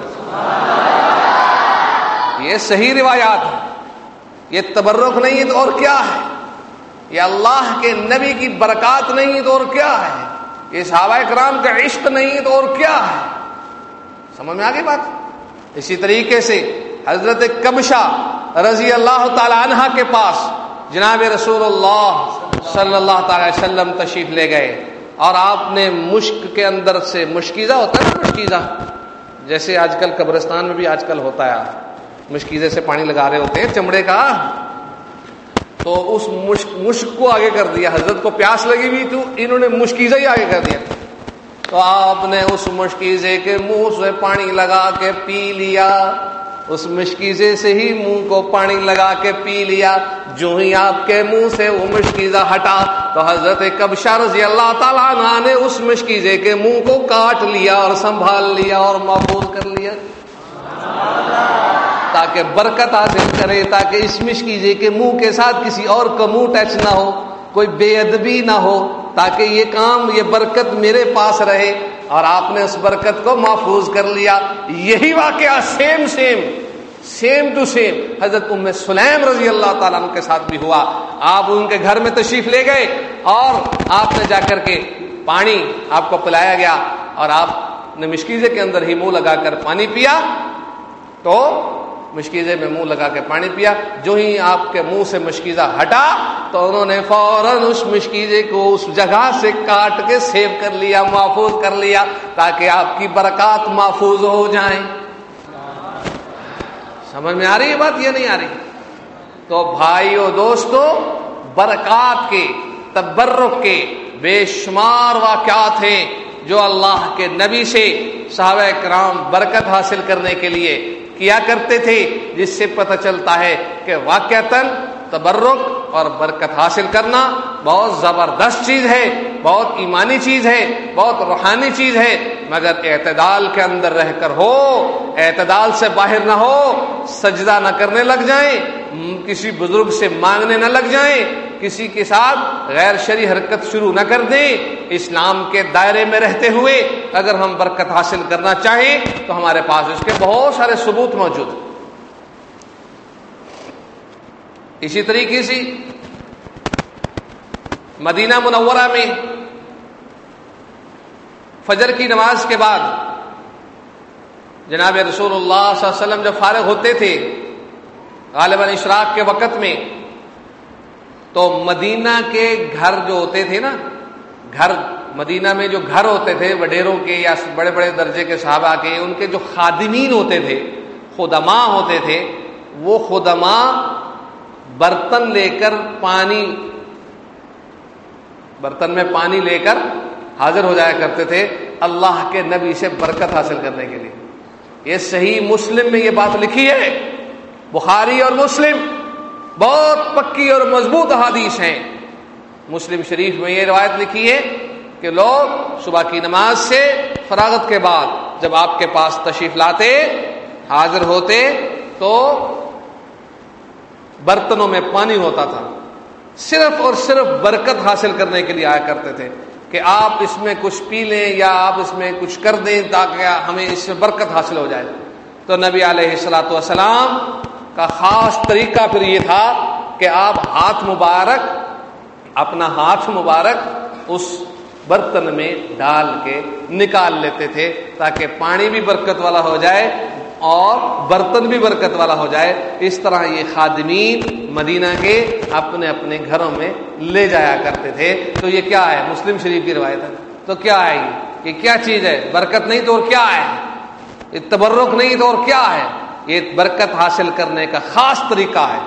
یہ صحیح روایات ہے یہ تبرک نہیں ہے تو اور کیا ہے؟ یہ اللہ کے نبی کی برکات نہیں تو اور کیا ہے؟ یہ صحابہ کرام کا عشق نہیں تو اور کیا ہے؟ سمجھ میں آگے بات؟ اسی طریقے سے حضرت کبشا رضی اللہ تعالی عنہ کے پاس جناب رسول اللہ صلی اللہ تعالی وسلم تشریف لے گئے اور آپ نے مشک کے اندر سے مشکیزہ ہوتا ہے نا مشکیزہ؟ جیسے آج کل قبرستان میں بھی آج کل ہوتا ہے۔ مشکیزے سے پانی لگا رہے ہوتے ہیں، چمڑے کا تو اس مشک مشک کو آگے کر دیا۔ حضرت کو پیاس لگی ہوئی تو انہوں نے مشکیزہ ہی آگے کر دیا۔ تو آپ نے اس مشکیزے کے منہ سے پانی لگا کے پی لیا۔ اس مشکیزے سے ہی منہ کو پانی لگا کے پی لیا۔ جو ہی آپ کے منہ سے وہ مشکیزہ ہٹا تو حضرت کبشا رضی اللہ تعالیٰ عنہ نے اس مشکیزے کے منہ کو کاٹ لیا اور سنبھال لیا اور محفوظ کر لیا۔ تاکہ برکت حاصل کرے، تاکہ اس مشکیزے کے منہ کے ساتھ کسی اور کا منہ ٹچ نہ ہو، کوئی بے ادبی نہ ہو، تاکہ یہ کام، یہ برکت میرے پاس رہے اور آپ نے اس برکت کو محفوظ کر لیا۔ یہی واقعہ same same same to same حضرت ام سلیم رضی اللہ تعالیٰ عنہ کے ساتھ بھی ہوا۔ آپ ان کے گھر میں تشریف لے گئے اور آپ نے جا کر کے پانی آپ کو پلایا گیا اور آپ نے مشکیزے کے اندر ہی منہ لگا کر پانی پیا تو مشکیزے میں منہ لگا کے پانی پیا۔ جو ہی آپ کے منہ سے مشکیزہ ہٹا تو انہوں نے فوراً اس مشکیزے کو اس جگہ سے کاٹ کے سیو کر لیا، محفوظ کر لیا تاکہ آپ کی برکات محفوظ ہو جائیں۔ سمجھ میں آ رہی ہے بات؟ یہ نہیں آ رہی۔ تو بھائیو دوستو، برکات کے، تبرک کے بے شمار واقعات ہیں جو اللہ کے نبی سے صحابہ کرام برکت حاصل کرنے کے لیے کیا کرتے تھے جس سے پتہ چلتا ہے کہ واقعتاً تبرک اور برکت حاصل کرنا بہت زبردست چیز ہے، بہت ایمانی چیز ہے، بہت روحانی چیز ہے، مگر اعتدال کے اندر رہ کر ہو، اعتدال سے باہر نہ ہو، سجدہ نہ کرنے لگ جائیں، کسی بزرگ سے مانگنے نہ لگ جائیں، کسی کے ساتھ غیر شری حرکت شروع نہ کر دیں، اسلام کے دائرے میں رہتے ہوئے اگر ہم برکت حاصل کرنا چاہیں تو ہمارے پاس اس کے بہت سارے ثبوت موجود ہیں۔ اسی طریقے سے مدینہ منورہ میں فجر کی نماز کے بعد جناب رسول اللہ صلی اللہ علیہ وسلم جب فارغ ہوتے تھے غالباً اشراق کے وقت میں، تو مدینہ کے گھر جو ہوتے تھے نا، گھر، مدینہ میں جو گھر ہوتے تھے، وڈیروں کے یا بڑے بڑے درجے کے صحابہ کے، ان کے جو خادمین ہوتے تھے خدما ہوتے تھے، وہ خدما برتن لے کر پانی برتن میں پانی لے کر حاضر ہو جایا کرتے تھے اللہ کے نبی سے برکت حاصل کرنے کے لیے۔ یہ صحیح مسلم میں یہ بات لکھی ہے۔ بخاری اور مسلم بہت پکی اور مضبوط حادیث ہیں۔ مسلم شریف میں یہ روایت لکھی ہے کہ لوگ صبح کی نماز سے فراغت کے بعد جب آپ کے پاس تشریف لاتے، حاضر ہوتے، تو برتنوں میں پانی ہوتا تھا۔ صرف اور صرف برکت حاصل کرنے کے لیے آیا کرتے تھے کہ آپ اس میں کچھ پی لیں یا آپ اس میں کچھ کر دیں تاکہ ہمیں اس سے برکت حاصل ہو جائے۔ تو نبی علیہ السلاۃ والسلام کا خاص طریقہ پھر یہ تھا کہ آپ ہاتھ مبارک، اپنا ہاتھ مبارک اس برتن میں ڈال کے نکال لیتے تھے تاکہ پانی بھی برکت والا ہو جائے اور برتن بھی برکت والا ہو جائے، اس طرح یہ خادمین مدینہ کے اپنے اپنے گھروں میں لے جایا کرتے تھے۔ تو یہ کیا ہے؟ مسلم شریف کی روایت ہے۔ تو کیا ہے یہ؟ کیا چیز ہے؟ برکت نہیں تو اور کیا ہے؟ یہ تبرک نہیں تو اور کیا ہے؟ یہ برکت حاصل کرنے کا خاص طریقہ ہے۔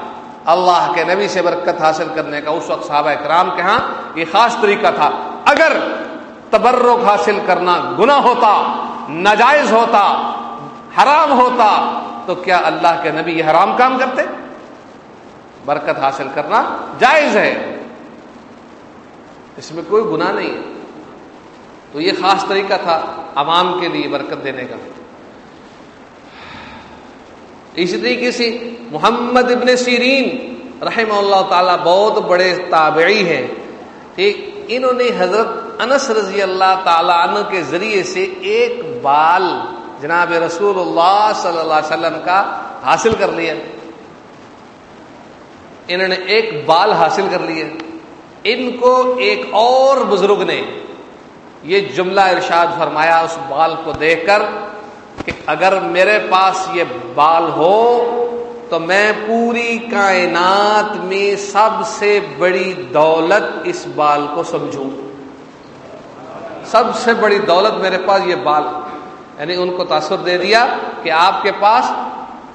اللہ کے نبی سے برکت حاصل کرنے کا اس وقت صحابہ کرام کے ہاں یہ خاص طریقہ تھا۔ اگر تبرک حاصل کرنا گناہ ہوتا، ناجائز ہوتا حرام ہوتا تو کیا اللہ کے نبی یہ حرام کام کرتے؟ برکت حاصل کرنا جائز ہے۔ اس میں کوئی گناہ نہیں ہے۔ تو یہ خاص طریقہ تھا عوام کے لیے برکت دینے کا۔ اسی طریقے سے محمد ابن سیرین رحمہ اللہ تعالی بہت بڑے تابعی ہیں۔ ٹھیک انہوں نے حضرت انس رضی اللہ تعالی عنہ کے ذریعے سے ایک بال جناب رسول اللہ صلی اللہ علیہ وسلم کا حاصل کر لیا۔ انہوں نے ایک بال حاصل کر لیا۔ ان کو ایک اور بزرگ نے یہ جملہ ارشاد فرمایا اس بال کو دیکھ کر کہ اگر میرے پاس یہ بال ہو تو میں پوری کائنات میں سب سے بڑی دولت اس بال کو سمجھوں۔ سب سے بڑی دولت میرے پاس یہ بال۔ یعنی ان کو تاثر دے دیا کہ آپ کے پاس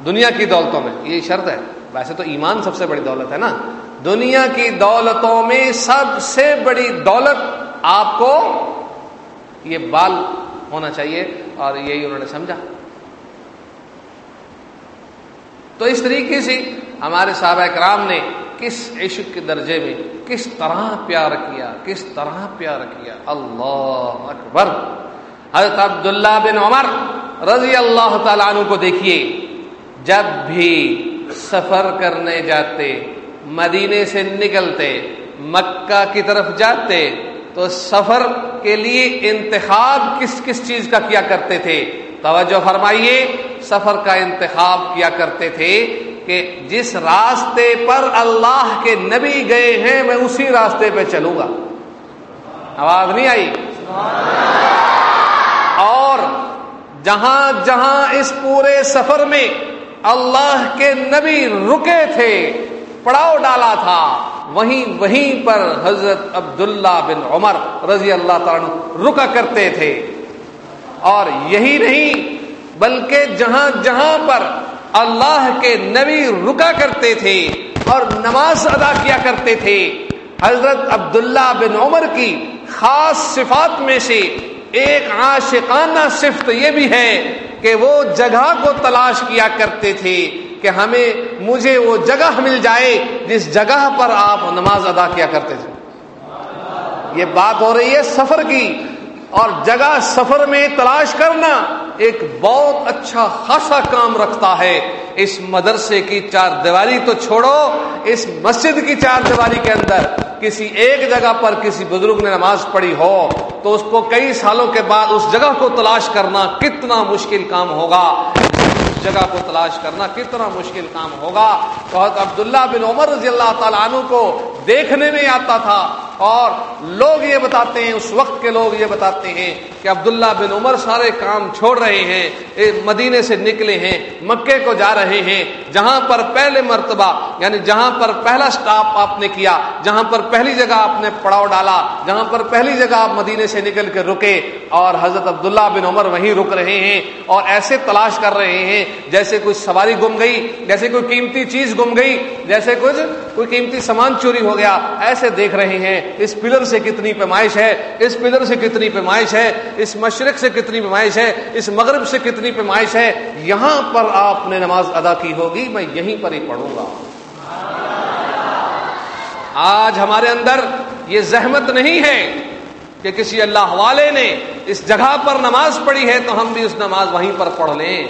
دنیا کی دولتوں میں، یہ شرط ہے۔ ویسے تو ایمان سب سے بڑی دولت ہے نا۔ دنیا کی دولتوں میں سب سے بڑی دولت آپ کو یہ بال ہونا چاہیے اور یہی انہوں نے سمجھا۔ تو اس طریقے سے ہمارے صحابہ کرام نے کس عشق کے درجے میں کس طرح پیار کیا، کس طرح پیار کیا۔ اللہ اکبر۔ حضرت عبداللہ بن عمر رضی اللہ تعالیٰ عنہ کو دیکھیے، جب بھی سفر کرنے جاتے، مدینے سے نکلتے، مکہ کی طرف جاتے، تو سفر کے لیے انتخاب کس کس چیز کا کیا کرتے تھے؟ توجہ فرمائیے، سفر کا انتخاب کیا کرتے تھے کہ جس راستے پر اللہ کے نبی گئے ہیں، میں اسی راستے پہ چلوں گا۔ آواز نہیں آئی؟ جہاں جہاں اس پورے سفر میں اللہ کے نبی رکے تھے، پڑاؤ ڈالا تھا، وہیں وہیں پر حضرت عبداللہ بن عمر رضی اللہ تعالیٰ رکا کرتے تھے۔ اور یہی نہیں، بلکہ جہاں جہاں پر اللہ کے نبی رکا کرتے تھے اور نماز ادا کیا کرتے تھے، حضرت عبداللہ بن عمر کی خاص صفات میں سے ایک عاشقانہ صفت یہ بھی ہے کہ وہ جگہ کو تلاش کیا کرتے تھے کہ ہمیں مجھے وہ جگہ مل جائے جس جگہ پر آپ نماز ادا کیا کرتے تھے۔ یہ بات ہو رہی ہے سفر کی۔ اور جگہ سفر میں تلاش کرنا ایک بہت اچھا خاصا کام رکھتا ہے۔ اس مدرسے کی چار دیواری تو چھوڑو، اس مسجد کی چار دیواری کے اندر کسی ایک جگہ پر کسی بزرگ نے نماز پڑھی ہو، تو اس کو کئی سالوں کے بعد اس جگہ کو تلاش کرنا کتنا مشکل کام ہوگا۔ اس جگہ کو تلاش کرنا کتنا مشکل کام ہوگا۔ تو عبداللہ بن عمر رضی اللہ تعالیٰ عنہ کو دیکھنے میں آتا تھا۔ اور لوگ یہ بتاتے ہیں، اس وقت کے لوگ یہ بتاتے ہیں کہ عبداللہ بن عمر سارے کام چھوڑ رہے ہیں مدینے سے نکلے ہیں، مکے کو جا رہے ہیں، جہاں پر پہلے مرتبہ یعنی جہاں پر پہلا سٹاپ آپ نے کیا، جہاں پر پہلی جگہ آپ نے پڑاؤ ڈالا، جہاں پر پہلی جگہ آپ مدینے سے نکل کے رکے، اور حضرت عبداللہ بن عمر وہیں رک رہے ہیں، اور ایسے تلاش کر رہے ہیں جیسے کوئی سواری گم گئی، جیسے کوئی قیمتی چیز گم گئی، جیسے کچھ کوئی قیمتی سامان چوری ہو گیا، ایسے دیکھ رہے ہیں۔ اس پلر سے کتنی پیمائش ہے؟ اس پلر سے کتنی پیمائش ہے؟ اس مشرق سے کتنی پیمائش ہے؟ اس مغرب سے کتنی پیمائش ہے؟ یہاں پر آپ نے نماز ادا کی ہوگی، میں یہیں پر ہی پڑھوں گا۔ آج ہمارے اندر یہ زحمت نہیں ہے کہ کسی اللہ والے نے اس جگہ پر نماز پڑھی ہے تو ہم بھی اس نماز وہیں پر پڑھ لیں۔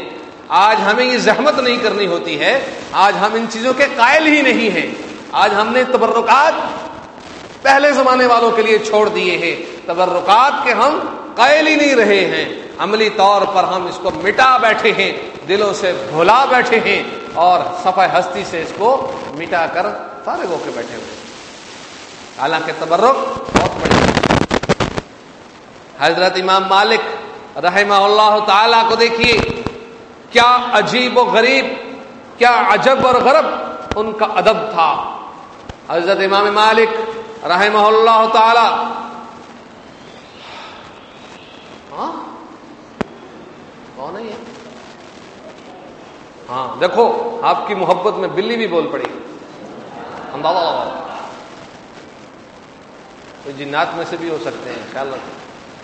آج ہمیں یہ زحمت نہیں کرنی ہوتی ہے۔ آج ہم ان چیزوں کے قائل ہی نہیں ہیں۔ آج ہم نے تبرکات پہلے زمانے والوں کے لیے چھوڑ دیے ہیں۔ تبرکات کے ہم قائل ہی نہیں رہے ہیں۔ عملی طور پر ہم اس کو مٹا بیٹھے ہیں، دلوں سے بھلا بیٹھے ہیں اور صفحہ ہستی سے اس کو مٹا کر فارغ ہو کے بیٹھے ہوئے حالانکہ تبرک بہت بڑی حضرت امام مالک رحمہ اللہ تعالی کو دیکھیے، کیا عجیب و غریب، کیا عجب اور غرب ان کا ادب تھا۔ حضرت امام مالک رحمہ اللہ تعالی۔ ہاں؟ کون ہے ہاں دیکھو، آپ کی محبت میں بلی بھی بول پڑی۔ اندازہ کوئی جنات میں سے بھی ہو سکتے ہیں، خیال رکھو۔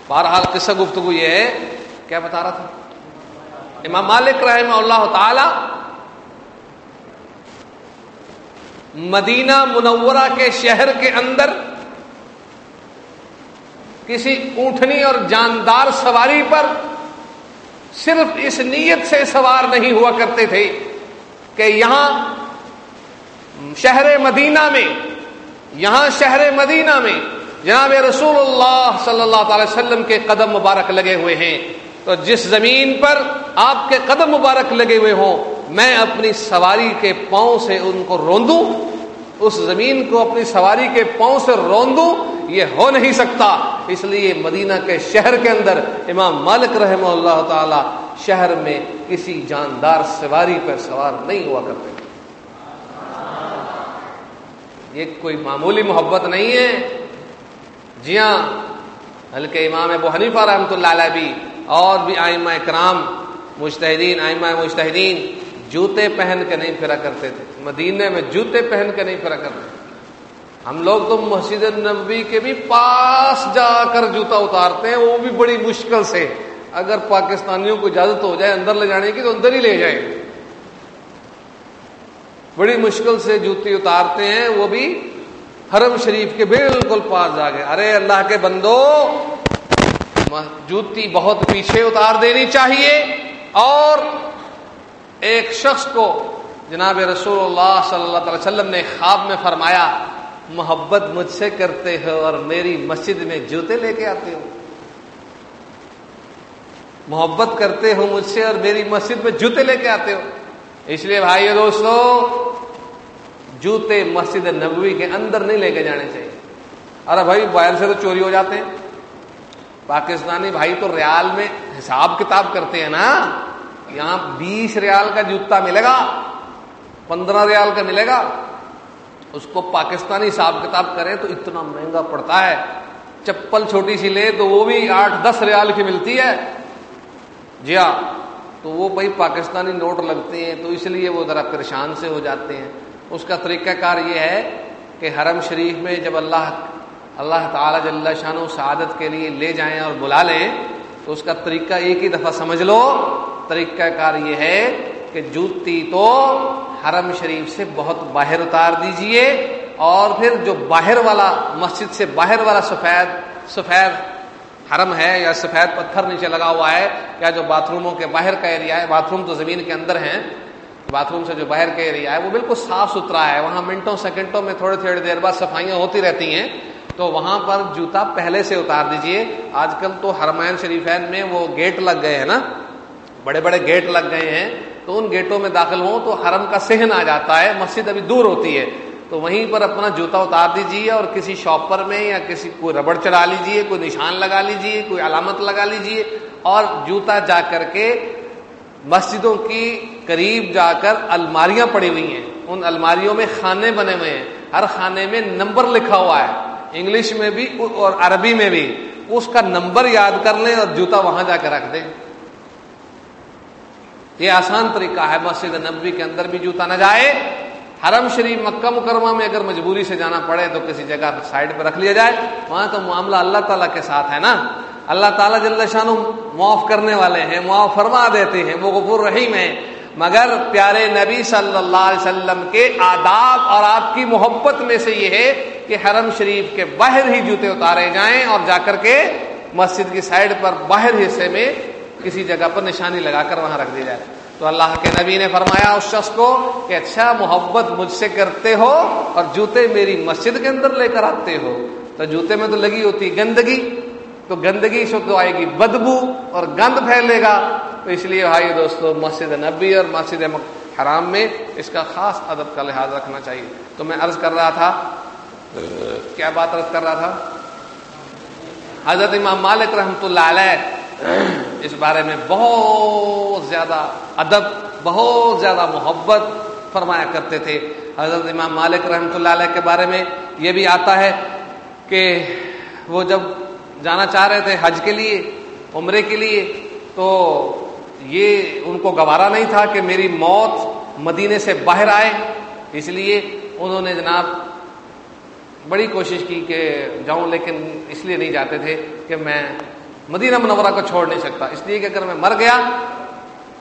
بہرحال قصہ گفتگو یہ ہے، کیا بتا رہا تھا؟ امام مالک رحمہ اللہ تعالی مدینہ منورہ کے شہر کے اندر کسی اونٹنی اور جاندار سواری پر صرف اس نیت سے سوار نہیں ہوا کرتے تھے کہ یہاں شہر مدینہ میں، یہاں شہر مدینہ میں جناب رسول اللہ صلی اللہ تعالی وسلم کے قدم مبارک لگے ہوئے ہیں۔ تو جس زمین پر آپ کے قدم مبارک لگے ہوئے ہوں میں اپنی سواری کے پاؤں سے ان کو روندوں، اس زمین کو اپنی سواری کے پاؤں سے روندوں، یہ ہو نہیں سکتا۔ اس لیے مدینہ کے شہر کے اندر امام مالک رحمہ اللہ تعالی شہر میں کسی جاندار سواری پر سوار نہیں ہوا کرتے۔ یہ کوئی معمولی محبت نہیں ہے۔ جی ہاں بلکہ امام ابو حنیفہ رحمۃ اللہ علیہ بھی اور بھی آئمہ کرام مشتحدین آئمہ مشتحدین جوتے پہن کے نہیں پھرا کرتے تھے۔ مدینے میں جوتے پہن کے نہیں پھرا کرتے تھے۔ ہم لوگ تو مسجد نبی کے بھی پاس جا کر جوتا اتارتے ہیں، وہ بھی بڑی مشکل سے۔ اگر پاکستانیوں کو اجازت ہو جائے اندر لے جانے کی، تو اندر ہی لے جائیں۔ بڑی مشکل سے جوتی اتارتے ہیں، وہ بھی حرم شریف کے بالکل پاس جا گئے ارے اللہ کے بندو جوتی بہت پیچھے اتار دینی چاہیے اور ایک شخص کو جناب رسول اللہ صلی اللہ تعالی وسلم نے خواب میں فرمایا، محبت مجھ سے کرتے ہو اور میری مسجد میں جوتے لے کے آتے ہو۔ محبت کرتے ہو مجھ سے اور میری مسجد میں جوتے لے کے آتے ہو۔ اس لیے بھائی دوستو، جوتے مسجد نبوی کے اندر نہیں لے کے جانے چاہیے۔ ارے بھائی باہر سے تو چوری ہو جاتے ہیں۔ پاکستانی بھائی تو ریال میں حساب کتاب کرتے ہیں نا۔ یہاں بیس ریال کا جوتا ملے گا، پندرہ ریال کا ملے گا۔ اس کو پاکستانی حساب کتاب کریں تو اتنا مہنگا پڑتا ہے۔ چپل چھوٹی سی لے تو وہ بھی آٹھ دس ریال کی ملتی ہے۔ جی ہاں تو وہ بھائی پاکستانی نوٹ لگتے ہیں، تو اس لیے وہ ذرا پریشان سے ہو جاتے ہیں۔ اس کا طریقہ کار یہ ہے کہ حرم شریف میں جب اللہ اللہ تعالی جل شان و سعادت کے لیے لے جائیں اور بلا لیں، تو اس کا طریقہ ایک ہی دفعہ سمجھ لو۔ طریقہ کار یہ ہے کہ جوتی تو حرم شریف سے بہت باہر اتار دیجیے اور پھر جو باہر والا مسجد سے باہر والا سفید سفید حرم ہے یا سفید پتھر نیچے لگا ہوا ہے یا جو باتھ روموں کے باہر کا ایریا ہے باتھ روم تو زمین کے اندر ہیں باتھ روم سے جو باہر کا ایریا ہے، وہ بالکل صاف ستھرا ہے۔ وہاں منٹوں، سیکنڈوں میں تھوڑی تھوڑی دیر بعد صفائیاں ہوتی رہتی ہیں۔ تو وہاں پر جوتا پہلے سے اتار دیجیے۔ آج کل تو حرمین شریفین میں وہ گیٹ لگ گئے ہیں نا۔ بڑے بڑے گیٹ لگ گئے ہیں، تو ان گیٹوں میں داخل ہوں تو حرم کا سہن آ جاتا ہے، مسجد ابھی دور ہوتی ہے۔ تو وہیں پر اپنا جوتا اتار دیجیے اور کسی شاپ پر میں یا کسی کوئی ربڑ چڑھا لیجیے، کوئی نشان لگا لیجیے، کوئی علامت لگا لیجیے اور جوتا جا کر کے مسجدوں کی قریب جا کر الماریاں پڑی ہوئی ہیں۔ ان الماریوں میں خانے بنے ہوئے ہیں۔ ہر خانے میں نمبر لکھا ہوا ہے۔ انگلش میں بھی اور عربی میں بھی۔ اس کا نمبر یاد کر لیں اور جوتا وہاں جا کے رکھ دیں۔ یہ آسان طریقہ ہے، مسجد نبی کے اندر بھی جوتا نہ جائے۔ حرم شریف مکہ مکرمہ میں اگر مجبوری سے جانا پڑے تو کسی جگہ سائڈ پہ رکھ لیا جائے۔ وہاں تو معاملہ اللہ تعالیٰ کے ساتھ ہے نا۔ اللہ تعالیٰ جل شان معاف کرنے والے ہیں، معاف فرما دیتے ہیں، وہ غفور رحیم ہیں۔ مگر پیارے نبی صلی اللہ علیہ وسلم کے آداب اور آپ کی محبت میں سے یہ ہے کہ حرم شریف کے باہر ہی جوتے اتارے جائیں اور جا کر کے مسجد کی سائڈ پر باہر حصے میں کسی جگہ پر نشانی لگا کر وہاں رکھ دی جائے۔ تو اللہ کے نبی نے فرمایا اس شخص کو کہ اچھا محبت مجھ سے کرتے ہو اور جوتے میری مسجد کے اندر لے کر آتے ہو۔ تو جوتے میں تو لگی ہوتی گندگی، تو گندگی سے تو آئے گی بدبو اور گند پھیلے گا۔ تو اس لیے بھائی دوستو، مسجد نبی اور مسجد حرام میں اس کا خاص ادب کا لحاظ رکھنا چاہیے۔ تو میں عرض کر رہا تھا، کیا بات عرض کر رہا تھا؟ حضرت امام مالک رحمۃ اللہ علیہ اس بارے میں بہت زیادہ ادب، بہت زیادہ محبت فرمایا کرتے تھے۔ حضرت امام مالک رحمۃ اللہ علیہ کے بارے میں یہ بھی آتا ہے کہ وہ جب جانا چاہ رہے تھے حج کے لیے، عمرے کے لیے، تو یہ ان کو گوارا نہیں تھا کہ میری موت مدینے سے باہر آئے۔ اس لیے انہوں نے جناب بڑی کوشش کی کہ جاؤں، لیکن اس لیے نہیں جاتے تھے کہ میں مدینہ منورہ کو چھوڑ نہیں سکتا۔ اس لیے کہ اگر میں مر گیا،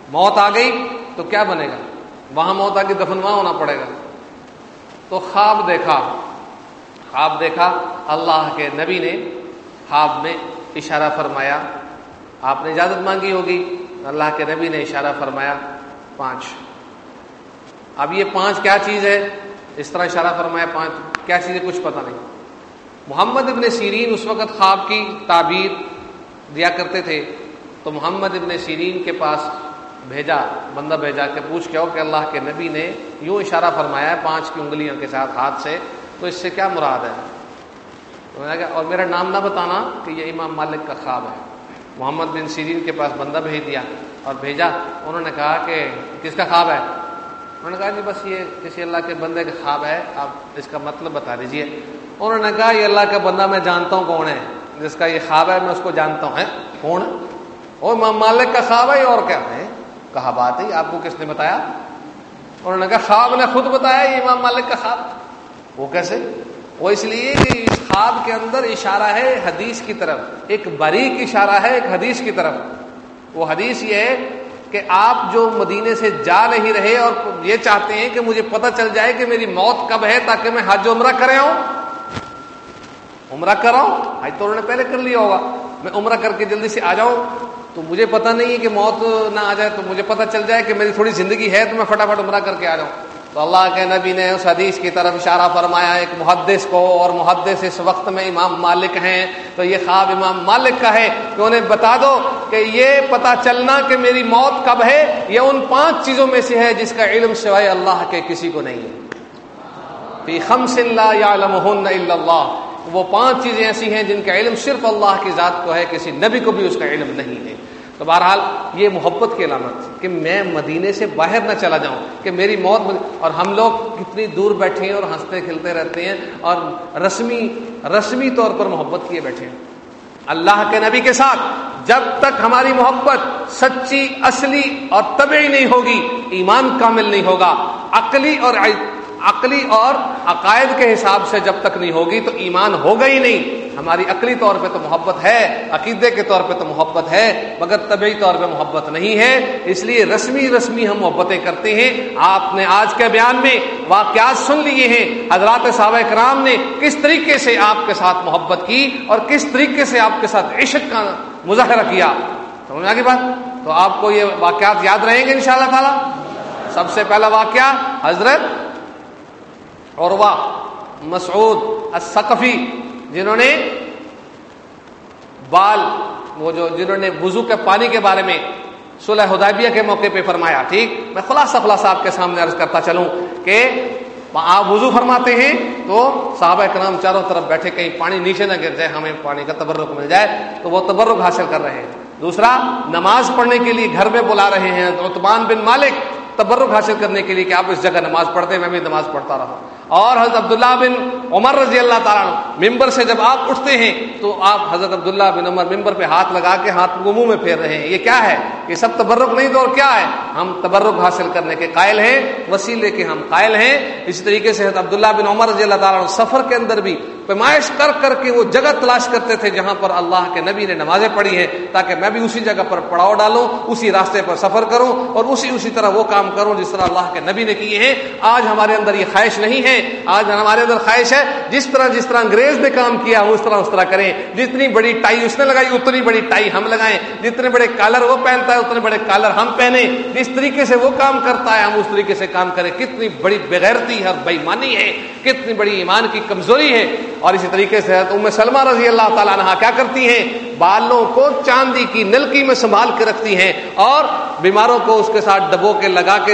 موت آ گئی، تو کیا بنے گا؟ وہاں موت آ کے دفنوا ہونا پڑے گا۔ تو خواب دیکھا۔ خواب دیکھا۔ اللہ کے نبی نے خواب میں اشارہ فرمایا۔ آپ نے اجازت مانگی ہوگی۔ اللہ کے نبی نے اشارہ فرمایا۔ پانچ۔ اب یہ پانچ کیا چیز ہے؟ اس طرح اشارہ فرمایا۔ پانچ کیا چیز ہے کچھ پتہ نہیں۔ محمد ابن سیرین اس وقت خواب کی تعبیر دیا کرتے تھے، تو محمد ابن سیرین کے پاس بھیجا، بندہ بھیجا کہ پوچھ کے ہو کہ اللہ کے نبی نے یوں اشارہ فرمایا ہے پانچ کی انگلیوں کے ساتھ ہاتھ سے، تو اس سے کیا مراد ہے؟ تو میں نے کہا، اور میرا نام نہ بتانا کہ یہ امام مالک کا خواب ہے۔ محمد بن سیرین کے پاس بندہ بھیج دیا اور بھیجا۔ انہوں نے کہا کہ کس کا خواب ہے؟ انہوں نے کہا جی بس یہ کسی اللہ کے بندے کا خواب ہے، آپ اس کا مطلب بتا دیجیے۔ انہوں نے کہا، یہ اللہ کا بندہ، میں جانتا ہوں کون ہے۔ جس کا یہ خواب ہے، میں اس کو جانتا ہوں کون؟ اور مالک کا خواب ہے اور کیا؟ ہے کہا بات ہے آپ کو کس نے بتایا؟ انہوں نے کہا، خواب نے خود بتایا یہ امام مالک کا خواب۔ وہ کیسے؟ وہ اس لیے کہ اس خواب کے اندر اشارہ ہے حدیث کی طرف۔ ایک باریک اشارہ ہے ایک حدیث کی طرف۔ وہ حدیث یہ ہے کہ آپ جو مدینے سے جا نہیں رہے اور یہ چاہتے ہیں کہ مجھے پتہ چل جائے کہ میری موت کب ہے تاکہ میں حج عمرہ کرے ہوں۔ عمرہ کر رہا ہوں حج تو انہوں نے پہلے کر لیا ہوگا۔ میں عمرہ کر کے جلدی سے آ جاؤں، تو مجھے پتہ نہیں ہے کہ موت نہ آ جائے، تو مجھے پتہ چل جائے کہ میری تھوڑی زندگی ہے، تو میں فٹافٹ عمرہ کر کے آ جاؤں۔ تو اللہ کے نبی نے اس حدیث کی طرف اشارہ فرمایا، ایک محدث کو، اور محدث اس وقت میں امام مالک ہیں۔ تو یہ خواب امام مالک کا ہے کہ انہیں بتا دو کہ یہ پتا چلنا کہ میری موت کب ہے، یہ ان پانچ چیزوں میں سے ہے جس کا علم سوائے اللہ کے کسی کو نہیں ہے۔ فی خمس لا يعلمهن الا اللہ۔ وہ پانچ چیزیں ایسی ہیں جن کا علم صرف اللہ کی ذات کو ہے، کسی نبی کو بھی اس کا علم نہیں ہے۔ تو بہرحال یہ محبت کی علامت تھی کہ میں مدینے سے باہر نہ چلا جاؤں، کہ میری موت اور ہم لوگ کتنی دور بیٹھے ہیں اور ہنستے کھلتے رہتے ہیں اور رسمی رسمی طور پر محبت کیے بیٹھے ہیں۔ اللہ کے نبی کے ساتھ جب تک ہماری محبت سچی، اصلی اور طبعی نہیں ہوگی، ایمان کامل نہیں ہوگا، عقلی اور عقلی اور عقائد کے حساب سے جب تک نہیں ہوگی تو ایمان ہوگا ہی نہیں۔ ہماری عقلی طور پہ تو محبت ہے، عقیدے کے طور پہ تو محبت ہے، مگر طبعی طور پہ محبت نہیں ہے۔ اس لیے رسمی رسمی ہم محبتیں کرتے ہیں۔ آپ نے آج کے بیان میں واقعات سن لیے ہیں۔ حضرات صحابہ کرام نے کس طریقے سے آپ کے ساتھ محبت کی اور کس طریقے سے آپ کے ساتھ عشق کا مظاہرہ کیا؟ سمجھ آگے بات؟ تو آپ کو یہ واقعات یاد رہیں گے ان شاء اللہ تعالی؟ سب سے پہلا واقعہ حضرت اور مسعود، الثقفی، جنہوں نے بال، وہ جو جنہوں نے وضو کے پانی کے بارے میں صلح حدیبیہ کے موقع پہ فرمایا، ٹھیک؟ میں خلاصہ خلاصہ آپ کے سامنے عرض کرتا چلوں کہ آپ وضو فرماتے ہیں تو صحابہ کرام چاروں طرف بیٹھے، کہیں پانی نیچے نہ گر جائے، ہمیں پانی کا تبرک مل جائے، تو وہ تبرک حاصل کر رہے ہیں۔ دوسرا، نماز پڑھنے کے لیے گھر میں بلا رہے ہیں، عثمان بن مالک تبرک حاصل کرنے کے لیے کہ آپ اس جگہ نماز پڑھتے ہیں، میں بھی نماز پڑھتا رہا اور حضرت عبداللہ بن عمر رضی اللہ تعالیٰ ممبر سے جب آپ اٹھتے ہیں تو آپ حضرت عبداللہ بن عمر ممبر پہ ہاتھ لگا کے ہاتھ کو منہ میں پھیر رہے ہیں۔ یہ کیا ہے؟ یہ سب تبرک نہیں تو اور کیا ہے؟ ہم تبرک حاصل کرنے کے قائل ہیں، وسیلے کے ہم قائل ہیں۔ اسی طریقے سے حضرت عبداللہ بن عمر رضی اللہ تعالیٰ سفر کے اندر بھی پیمائش کر کر کے وہ جگہ تلاش کرتے تھے جہاں پر اللہ کے نبی نے نمازیں پڑھی ہیں، تاکہ میں بھی اسی جگہ پر پڑاؤ ڈالوں، اسی راستے پر سفر کروں اور اسی اسی طرح وہ کام کروں جس طرح اللہ کے نبی نے کیے ہیں۔ آج ہمارے اندر یہ خواہش نہیں ہے، آج ہمارے اندر خواہش ہے جس طرح جس طرح انگریز نے کام کیا ہم اس طرح اس طرح کریں۔ جتنی بڑی ٹائی اس نے لگائی، اتنی بڑی ٹائی ہم لگائیں۔ جتنے بڑے کالر وہ پہنتا ہے، اتنے بڑے کالر ہم پہنے جس طریقے سے وہ کام کرتا ہے، ہم اس طریقے سے کام کریں۔ کتنی بڑی بغیرتی ہے اور بےمانی ہے، کتنی بڑی ایمان کی کمزوری ہے۔ اور اسی طریقے سے ام سلمہ رضی اللہ تعالیٰ عنہ کیا کرتی ہیں؟ بالوں کو چاندی کی نلکی میں سنبھال کے رکھتی ہیں اور بیماروں کو اس کے ساتھ ڈبو کے لگا کے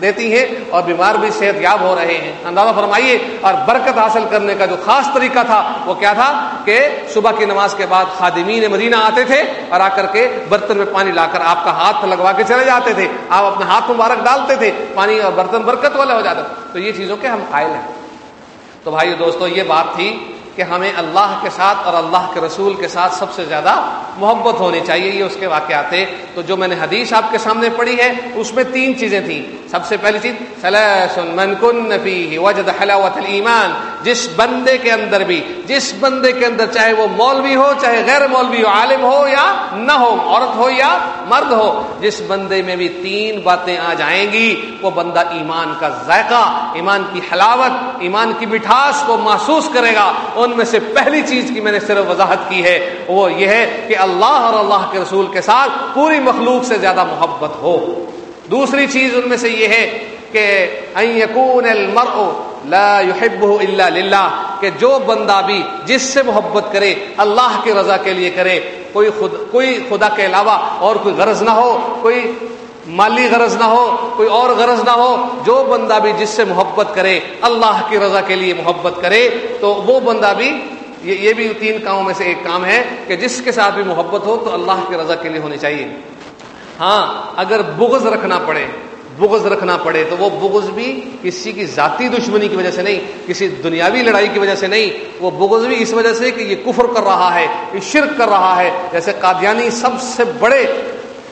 دیتی ہیں اور بیمار بھی صحت یاب ہو رہے ہیں۔ اندازہ فرمائیے اور برکت حاصل کرنے کا جو خاص طریقہ تھا وہ کیا تھا کہ صبح کی نماز کے بعد خادمین مدینہ آتے تھے اور آ کر کے برتن میں پانی لا کر آپ کا ہاتھ لگوا کے چلے جاتے تھے۔ آپ اپنے ہاتھ مبارک ڈالتے تھے، پانی اور برتن برکت والے ہو جاتے تو یہ چیزوں کے ہم قائل ہیں۔ تو بھائی دوستو، یہ بات تھی کہ ہمیں اللہ کے ساتھ اور اللہ کے رسول کے ساتھ سب سے زیادہ محبت ہونی چاہیے، یہ اس کے واقعات ہیں۔ تو جو میں نے حدیث آپ کے سامنے پڑھی ہے، اس میں تین چیزیں تھیں۔ سب سے پہلی چیز من کن وجد حلاوت الایمان جس بندے کے اندر بھی، جس بندے کے اندر چاہے وہ مولوی ہو، چاہے غیر مولوی ہو، عالم ہو یا نہ ہو، عورت ہو یا مرد ہو، جس بندے میں بھی تین باتیں آ جائیں گی، وہ بندہ ایمان کا ذائقہ، ایمان کی حلاوت، ایمان کی مٹھاس کو محسوس کرے گا۔ ان میں سے پہلی چیز کی میں نے صرف وضاحت کی ہے، وہ یہ ہے کہ اللہ اور اللہ کے رسول کے ساتھ پوری مخلوق سے زیادہ محبت ہو۔ دوسری چیز ان میں سے یہ ہے کہ لا الا للہ کہ جو بندہ بھی جس سے محبت کرے، اللہ کی رضا کے لیے کرے، کوئی خود، کوئی خدا کے علاوہ اور کوئی غرض نہ ہو، کوئی مالی غرض نہ ہو، کوئی اور غرض نہ ہو، جو بندہ بھی جس سے محبت کرے، اللہ کی رضا کے لیے محبت کرے، تو وہ بندہ بھی، یہ بھی تین کاموں میں سے ایک کام ہے کہ جس کے ساتھ بھی محبت ہو، تو اللہ کی رضا کے لیے ہونی چاہیے۔ ہاں اگر بغض رکھنا پڑے بغض رکھنا پڑے تو وہ بغض بھی کسی کی ذاتی دشمنی کی وجہ سے نہیں، کسی دنیاوی لڑائی کی وجہ سے نہیں، وہ بغض بھی اس وجہ سے کہ یہ کفر کر رہا ہے، یہ شرک کر رہا ہے۔ جیسے قادیانی سب سے بڑے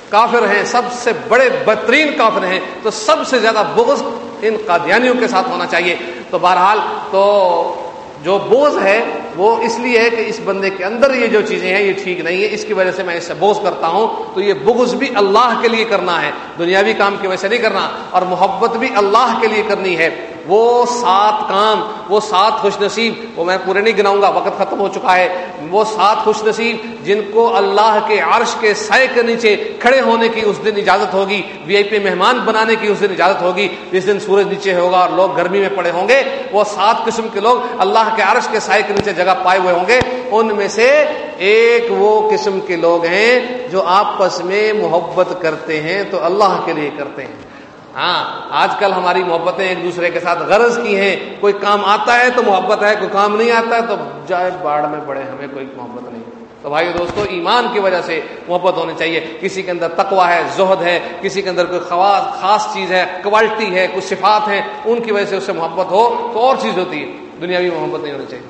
کافر ہیں، سب سے بڑے بہترین کافر ہیں، تو سب سے زیادہ بغض ان قادیانیوں کے ساتھ ہونا چاہیے۔ تو بہرحال تو جو بوز ہے وہ اس لیے ہے کہ اس بندے کے اندر یہ جو چیزیں ہیں یہ ٹھیک نہیں ہے اس کی وجہ سے میں اس سے بوجھ کرتا ہوں۔ تو یہ بغض بھی اللہ کے لیے کرنا ہے، دنیاوی کام کی وجہ سے نہیں کرنا، اور محبت بھی اللہ کے لیے کرنی ہے۔ وہ سات کام، وہ سات خوش نصیب، وہ میں پورے نہیں گناؤں گا، وقت ختم ہو چکا ہے۔ وہ سات خوش نصیب جن کو اللہ کے عرش کے سائے کے نیچے کھڑے ہونے کی اس دن اجازت ہوگی، وی آئی پی مہمان بنانے کی اس دن اجازت ہوگی۔ جس دن سورج نیچے ہوگا اور لوگ گرمی میں پڑے ہوں گے۔ وہ سات قسم کے لوگ اللہ کے عرش کے سائے کے نیچے جگہ پائے ہوئے ہوں گے۔ ان میں سے ایک وہ قسم کے لوگ ہیں جو آپس میں محبت کرتے ہیں تو اللہ کے لیے کرتے ہیں۔ ہاں آج کل ہماری محبتیں ایک دوسرے کے ساتھ غرض کی ہیں۔ کوئی کام آتا ہے تو محبت ہے، کوئی کام نہیں آتا ہے تو جائے باڑ میں پڑے، ہمیں کوئی محبت نہیں۔ تو بھائی دوستو، ایمان کی وجہ سے محبت ہونی چاہیے۔ کسی کے اندر تقوا ہے، زہد ہے، کسی کے اندر کوئی خواص، خاص چیز ہے کوالٹی ہے کچھ صفات ہیں، ان کی وجہ سے اس سے محبت ہو تو اور چیز ہوتی ہے۔ دنیاوی محبت نہیں ہونی چاہیے۔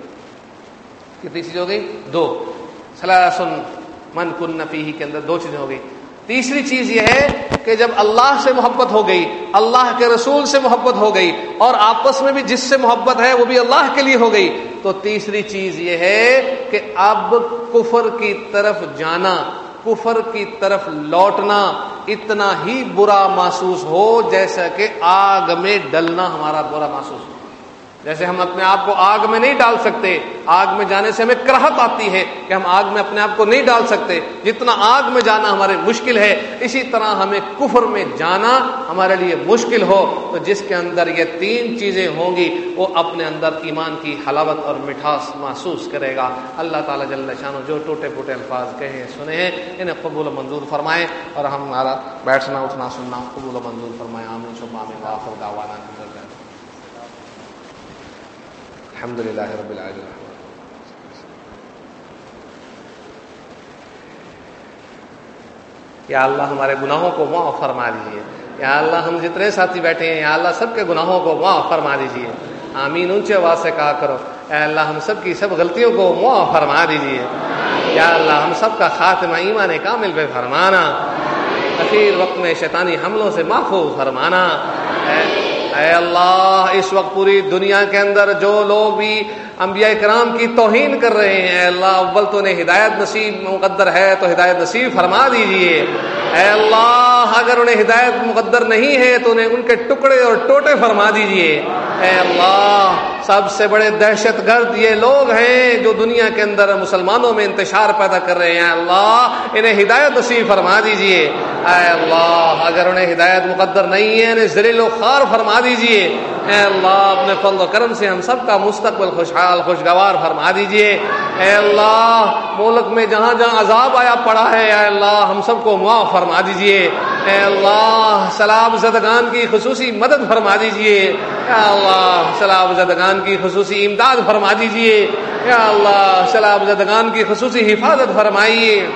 کتنی چیز ہو گئی؟ دو۔ سن من کن نفی کے اندر دو چیزیں ہو گئی۔ تیسری چیز یہ ہے کہ جب اللہ سے محبت ہو گئی، اللہ کے رسول سے محبت ہو گئی اور آپس میں بھی جس سے محبت ہے وہ بھی اللہ کے لیے ہو گئی، تو تیسری چیز یہ ہے کہ اب کفر کی طرف جانا، کفر کی طرف لوٹنا اتنا ہی برا محسوس ہو جیسا کہ آگ میں ڈلنا ہمارا برا محسوس ہو۔ جیسے ہم اپنے آپ کو آگ میں نہیں ڈال سکتے، آگ میں جانے سے ہمیں کرہت آتی ہے کہ ہم آگ میں اپنے آپ کو نہیں ڈال سکتے۔ جتنا آگ میں جانا ہمارے مشکل ہے، اسی طرح ہمیں کفر میں جانا ہمارے لیے مشکل ہو۔ تو جس کے اندر یہ تین چیزیں ہوں گی، وہ اپنے اندر ایمان کی حلاوت اور مٹھاس محسوس کرے گا۔ اللہ تعالیٰ جل شان جو ٹوٹے پھوٹے الفاظ کہے سنے ہیں، انہیں قبول و منظور فرمائے اور ہمارا بیٹھنا، اٹھنا، سننا قبول و منظور فرمائے۔ آمین شبہ آمین واخر دعوانا الحمد للہ رب العالمین یا اللہ ہمارے گناہوں کو معاف فرما دیجیے یا اللہ ہم جتنے ساتھی بیٹھے ہیں، یا اللہ سب کے گناہوں کو معاف فرما دیجیے آمین، اونچے آواز سے کہا کرو. اے اللہ ہم سب کی سب غلطیوں کو معاف فرما دیجیے یا اللہ ہم سب کا خاتمہ ایمان کامل پہ فرمانا. اخیر وقت میں شیطانی حملوں سے محفوظ فرمانا. اے اے اللہ، اس وقت پوری دنیا کے اندر جو لوگ بھی انبیاء کرام کی توہین کر رہے ہیں اللہ، اول تو انہیں ہدایت نصیب مقدر ہے تو ہدایت نصیب فرما دیجیے۔ اے اللہ، اگر انہیں ہدایت مقدر نہیں ہے تو انہیں ان کے ٹکڑے اور ٹوٹے فرما دیجیے۔ اے اللہ سب سے بڑے دہشت گرد یہ لوگ ہیں جو دنیا کے اندر مسلمانوں میں انتشار پیدا کر رہے ہیں۔ اللہ، انہیں ہدایت نصیب فرما دیجیے۔ اے اللہ، اگر انہیں ہدایت مقدر نہیں ہے، انہیں ذریل و خار فرما دیجیے۔ اے اللہ، اپنے فضل و کرم سے ہم سب کا مستقبل خوشحال، خوشگوار فرما دیجیے۔ اے اللہ، ملک میں جہاں جہاں عذاب آیا پڑا ہے، اے اللہ، ہم سب کو معاف فرما دیجیے۔ اے اللہ سلاب زدگان کی خصوصی مدد فرما دیجیے۔ اے اللہ سلاب زدگان کی خصوصی امداد فرما دیجیے۔ یا اللہ سلاب زدگان کی خصوصی حفاظت فرمائیے۔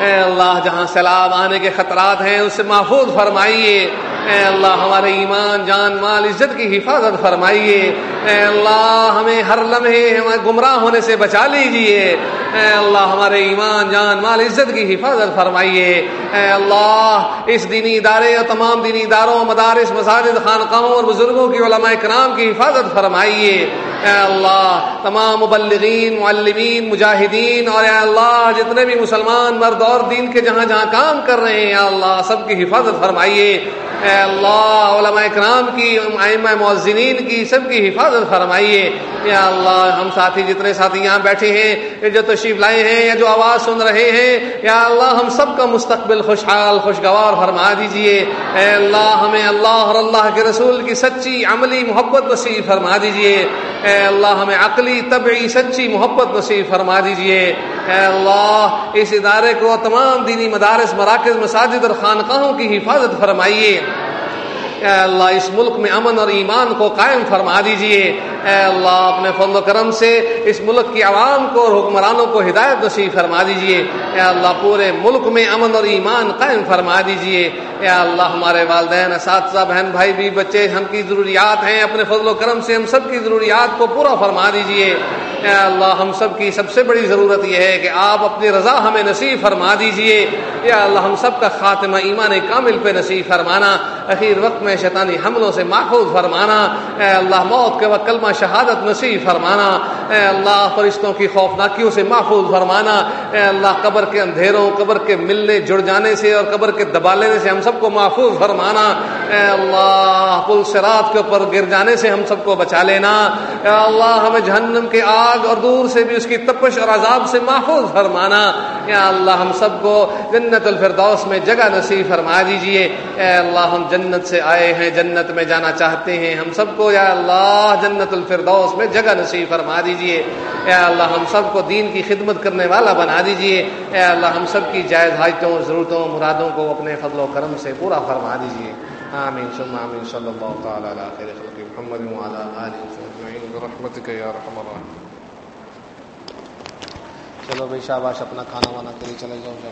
اے اللہ، جہاں سیلاب آنے کے خطرات ہیں، اس سے محفوظ فرمائیے۔ اے اللہ ہمارے ایمان، جان، مال، عزت کی حفاظت فرمائیے۔ اے اللہ، ہمیں ہر لمحے ہمیں گمراہ ہونے سے بچا لیجیے۔ اے اللہ، ہمارے ایمان، جان، مال، عزت کی حفاظت فرمائیے۔ اے اللہ، اس دینی ادارے اور تمام دینی اداروں، مدارس، مساجد، خانقاہوں اور بزرگوں کی علماء کرام کی حفاظت فرمائیے۔ اے اللہ، تمام مبلغین، معلمین، مجاہدین اور اے اللہ، جتنے بھی مسلمان، مرد اور دین کے جہاں جہاں کام کر رہے ہیں یا اللہ، سب کی حفاظت فرمائیے۔ اے اللہ، علماء اکرام کی، ائمہ معذنین کی، سب کی حفاظت فرمائیے۔ یا اللہ، ہم ساتھی جتنے ساتھی یہاں بیٹھے ہیں جو تشریف لائے ہیں، یا جو آواز سن رہے ہیں، یا اللہ، ہم سب کا مستقبل خوشحال، خوشگوار فرما دیجیے۔ اے اللہ، ہمیں اللہ اور اللہ کے رسول کی سچی عملی محبت نصیب فرما دیجیے۔ اے اللہ، ہمیں عقلی، طبعی، سچی محبت نصیب فرما دیجیے۔ اے اللہ، اس ادارے کو تمام دینی مدارس، مراکز، مساجد اور خانقاہوں کی حفاظت فرمائیے۔ اے اللہ اس ملک میں امن اور ایمان کو قائم فرما دیجیے۔ اے اللہ اپنے فضل و کرم سے اس ملک کی عوام کو اور حکمرانوں کو ہدایت نصیب فرما دیجیے۔ اے اللہ، پورے ملک میں امن اور ایمان قائم فرما دیجیے۔ اے اللہ، ہمارے والدین، اساتذہ، بہن بھائی بھی بچے، ہم کی ضروریات ہیں، اپنے فضل و کرم سے ہم سب کی ضروریات کو پورا فرما دیجیے۔ اے اللہ، ہم سب کی سب سے بڑی ضرورت یہ ہے کہ آپ اپنی رضا ہمیں نصیب فرما دیجیے۔ یا اللہ، ہم سب کا خاتمہ ایمان کامل پہ نصیب فرمانا۔ اخیر وقت میں شیطانی حملوں سے محفوظ فرمانا۔ اے اللہ، موت کے وقت کلمہ شہادت نصیب فرمانا اے اللہ، فرشتوں کی خوفناکیوں سے محفوظ فرمانا۔ اے اللہ، قبر کے اندھیروں، قبر کے ملنے، جڑ جانے سے اور قبر کے دبا لینے سے ہم سب کو محفوظ فرمانا۔ اے اللہ، پل سرات کے اوپر گر جانے سے ہم سب کو بچا لینا۔ اے اللہ، ہمیں جہنم کے آگ اور دور سے بھی اس کی تپش اور عذاب سے محفوظ فرمانا۔ یا اللہ، ہم سب کو جنت الفردوس میں جگہ نصیب فرما دیجیے۔ اے اللہ، ہم جنت سے آئے ہیں، جنت میں جانا چاہتے ہیں۔ ہم سب کو یا اللہ، جنت الفردوس میں جگہ نصیب فرما دیجیے۔ اے اللہ، ہم سب کو دین کی خدمت کرنے والا بنا دیجیے۔ اے اللہ، ہم سب کی جائز حاجتوں، ضرورتوں، مرادوں کو اپنے فضل و کرم سے پورا فرما دیجیے۔ آمین، ثم آمین، صلی اللہ تعالی علی خیر خلق محمد وعلی آلہ اجمعین۔ برحمتک یا ارحم الراحمین۔ چلو بھائی، شاباش، اپنا کھانا وانا کری چلے جاؤ جب